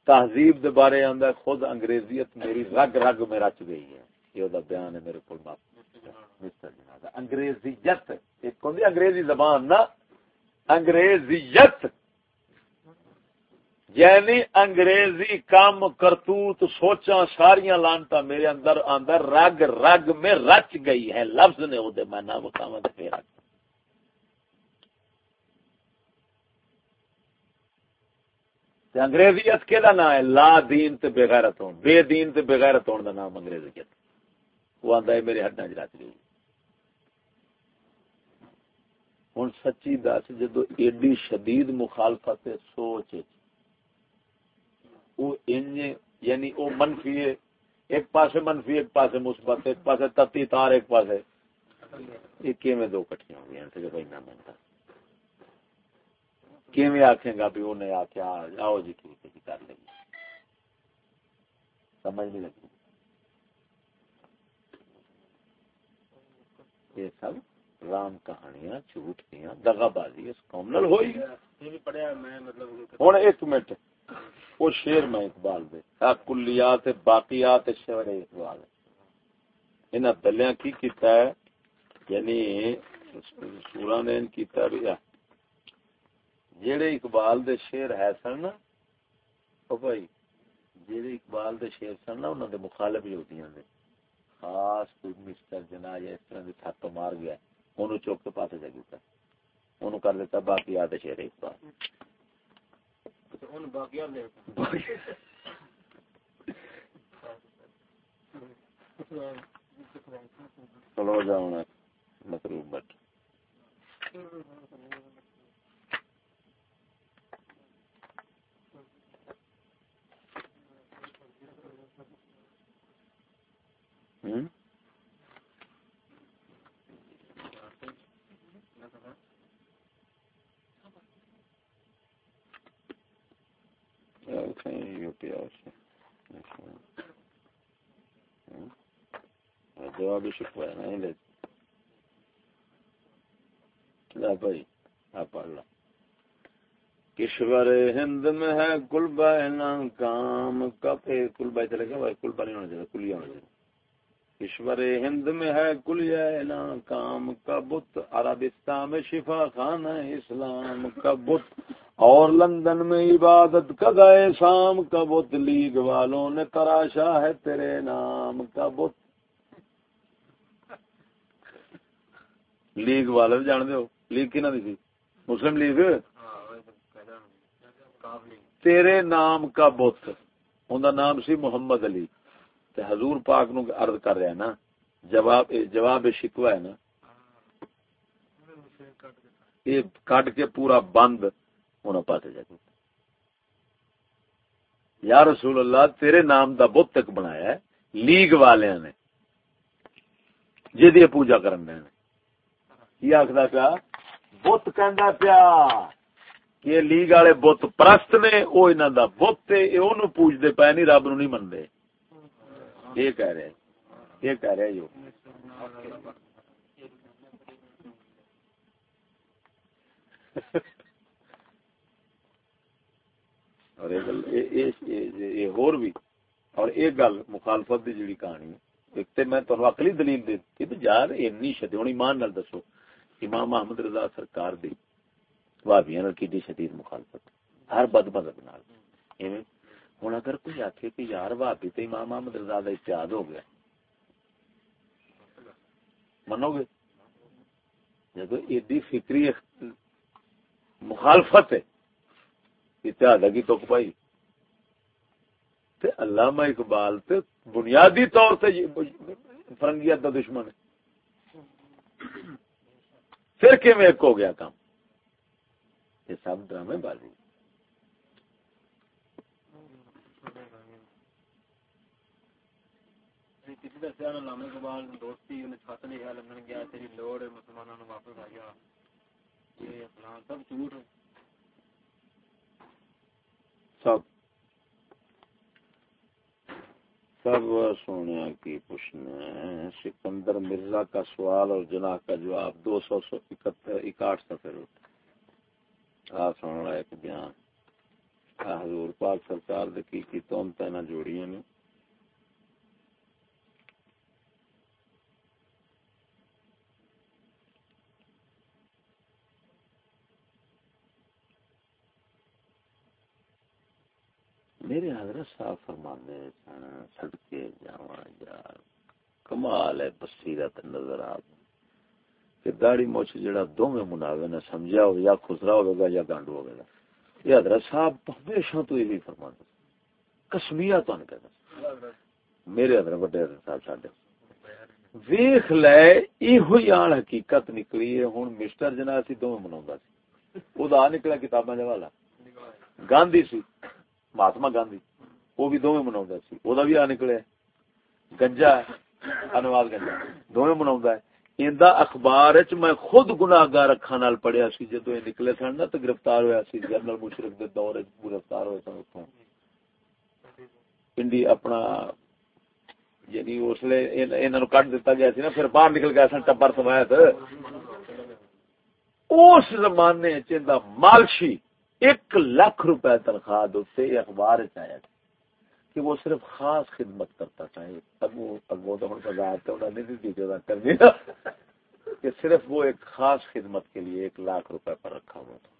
تہذیب دے بارے اندر خود انگریزیت میری رگ رگ میں رچ گئی ہے۔ یہ دا بیان ہے میرے کو انگریزیت، ایک ہوتی انگریزی زبان نا، انگریزیت۔ یعنی انگریزی کام کرتوت سوچا ساریا لانتا میرے اندر اندر رگ رگ میں رچ گئی ہے، لفظ نے وہ میں نہ بتاوا پھر انگریزیت کہ نام ہے؟ لا دین تے بغیرت ہون، بے دین تے بغیرت ہون دا نام انگریزیت۔ وہ آندا ہے میرے ہڈاں چ رچ گئی۔ ہن سچی دس جدو ایڈی شدید مخالفت سوچ یعنی وہ منفی ہے۔ ایک پاسے منفی ایک پاسے مثبت ایک پاسے تتی تار ایک پاسے یہ کیویں دو کٹیاں ہو کوئی نہ کیویں آکھیں گا بھی آؤ جی ٹھیک ہے جی کر لیں سمجھ نہیں لگی۔ یہ سب رام کہانیاں جھوٹ دیا دگا بازی اس قوم نال ہوئی ہوں ایک منٹ۔ وہ شیر میں اقبال دے۔ کلیات باقیات شعر اقبال۔ ان دلیاں کی کیتا ہے؟ یعنی سورا نے ان کیتا بھی ہے جڑے اقبال دے شیر ہے سن نا، او بھائی جڑے اقبال دے شیر سن نا، انہاں دے مخالف ہی ہوندیاں نے خاص کوئی مسٹر جنا یا اس طرح دی تھاتو مار گیا اونوں چوک کے پاسے جا گیا اونوں کر دیتا باقیات شیر اقبال۔ چلو مطلوب بٹ جواب شکوا نہیں لے بھائی آپ پڑھ لو کشور ہند میں ہے کل بہن کام کب کل چلے گا بھائی کل نہیں ہونا چاہیے کلیا ہونا چاہیے کشور ہند میں ہے کل کام کا بت عربستان میں شفا خان اسلام کا بت اور لندن میں عبادت کا گئے شام کا بت لیگ والوں نے تراشا ہے تیرے نام کا بت لیگ والے بھی جان دو لیگ کی دی مسلم لیگ؟ تیرے نام کا بت ان نام سی محمد علی۔ تے حضور پاک نو عرض کر رہا ہے نا جواب جواب شکوا ہے نا۔ یہ کٹ کے پورا بند انہوں پاسے جا کے۔ یا رسول اللہ تیرے نام دا بت تک بنایا ہے لیگ والے نے جی پوجا کرن نے۔ کی آخر پیا؟ بت کہ پیا کہ لیگ والے بت پرست نے وہ انہوں دا بت پوجتے پے نہیں رب نو نہیں منگے یہ کہہ رہے، یہ کہہ رہے جو۔ اور اور بھی اور ایک گل مخالفت دی جڑی کہانی، ایک تے میں تو عقلی دلیل دے کہ یار، اینی شدید ایمان نال دسو۔ امام محمد رضا سرکار دی وابیاں نال کیڈی شدید مخالفت۔ ہر بد مذہب نال۔ ایویں ہن اگر کوئی آکھے کہ یار وابی تے امام محمد رضا دا اتحاد ہو گیا۔ منو گے؟ جب ایڈی فکری مخالفت ہے، اتحاد کی تک پائی۔ تے علامہ اقبال تے بنیادی طور سے فرنگیت کا دشمن ہے۔ پھر کیون ایک ہو گیا کام؟ یہ سب ڈرامے بازی۔ کسی دسیا علامہ اقبال دوستی خط لکھا لگن گیا تیری لوڑ مسلمانوں واپس آ گیا۔ یہ سب جھوٹ سب۔ سب سونے کی پوچھنا سکندر مرزا کا سوال اور جناح کا جواب، دو سو اکاٹھ سفر آ سن ایک بیان۔ حضور پاک سرکار کی کی تو نہ جوڑیاں نے۔ میرے حضرت صاحب فرمانے سن صدقے جاواں یار کمال ہے، بصیرت نظر آ کہ داڑھی موچ جڑا دوویں مناوے نے سمجھا ہو یا خسرا ہوے گا، یا گانڈ ہوے گا۔ یہ حضرت صاحب ہمیشہ تو یہی فرماتے کسمیا تو نہیں کہتا میرے حضرت بڑے حضرت صاحب ساڈے۔ ویکھ لے ایہی آن حقیقت نکلی ہے۔ ہن مسٹر جنا سی دوویں مناوندا سی۔ او دا نکلا کتاباں دے والا گاندھی سی۔ مہاتما گاندھی، وہ بھی دونوں منا سی۔ وہ بھی آ نکلے۔ گنجا انواد گنجا۔ دونوں منا اخبار میں خود گناگار اکھا نال پڑھیا سی جدو یہ نکلے سن نا تو گرفتار ہوا سی۔ جنرل مشرف دے دور گرفتار ہوئے سن اتوں پنڈی اپنا یعنی اس لیے انہوں کٹ دیتا گیا سی نا، پھر باہر نکل گیا سن ٹبر سمایت اس زمانے چاہتا مالشی ایک لاکھ روپے تنخواہ دوتے اخبار چاہیا کہ وہ صرف خاص خدمت کرتا تھا اگو اگو تو بازار تو نہیں دی جگہ کرنی کہ صرف وہ ایک خاص خدمت کے لیے ایک لاکھ روپے پر رکھا ہوا تھا۔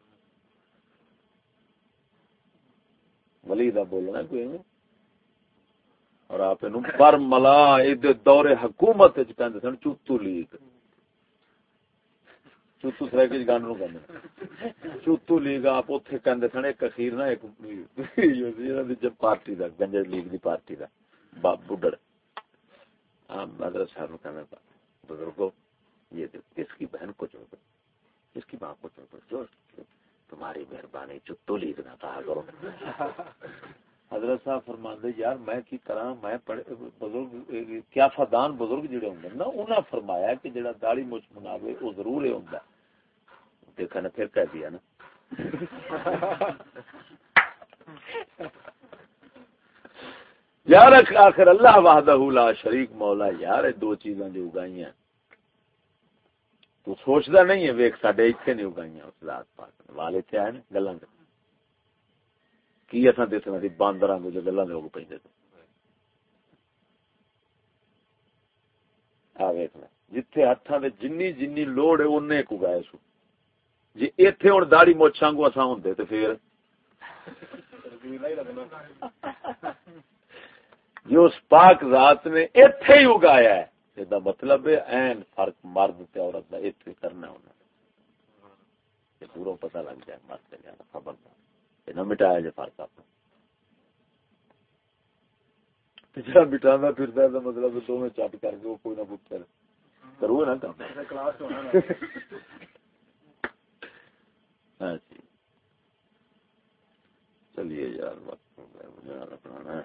ولی دا بولنا کوئی؟ نہیں اور آپ پر ملا دور حکومت سن چوتو لیگ۔ چوتو سرائے گانڈ نو کہنے چوتو لیگ آپ اتنے کہندے سن، ایک اخیر نا، ایک جب پارٹی دا گنجر لیگ دی پارٹی دا بڈڑ۔ ہاں مدرس صاحب کہنے بزرگو، یہ اس کی بہن کو چھوڑ دو، اس کی ماں کو چھوڑ دو، جو تمہاری مہربانی چتو لیگ نہ کہا کرو۔ حضرت صاحب فرماندے، یار میں کی طرح میں بزرگ، کیا فدان بزرگ جڑے ہوں نا انہاں فرمایا کہ جڑا داڑھی مچ مناوے وہ ضرور ہے ہوندا۔ دیکھا نا پھر کہہ دیا نا۔ (laughs) یار آخر اللہ وحدہ لا شریک مولا، یار دو چیزاں جو اگائی ہیں تو سوچتا نہیں ہے ویک ساڈے اتنے نہیں اگائی اس ذات پاک۔ والے تے آئے گلاں کی اصا دسنا سی باندر جو گلا لوگ پہ جتھے ہاتھاں دے جنی جنی لوڑ ہے اُنے کو گائے سو۔ جی ایتھے ہن داڑھی موچھاں کو اساں ہوندے، تے پھر؟ جو اس پاک ذات نے ایتھے ہی اگایا ہے۔ یہ مطلب ہے، این فرق مرد تے عورت دا ایتھے کرنا ہونا یہ پورا پتہ لگ جائے، مرد تے جانا، خبر دا خبردار نہ مٹایا جائے فرق اپنا۔ جہاں مٹانا پھرتا مطلب ہے مطلب دو میں چٹ کر کے کوئی نہ پوچھ کر کرو نا اچھا، کام کلاس ہونا ہاں جی۔ چلیے یار وقت ہو گیا مجھے رکھنا ہے۔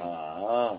ہاں۔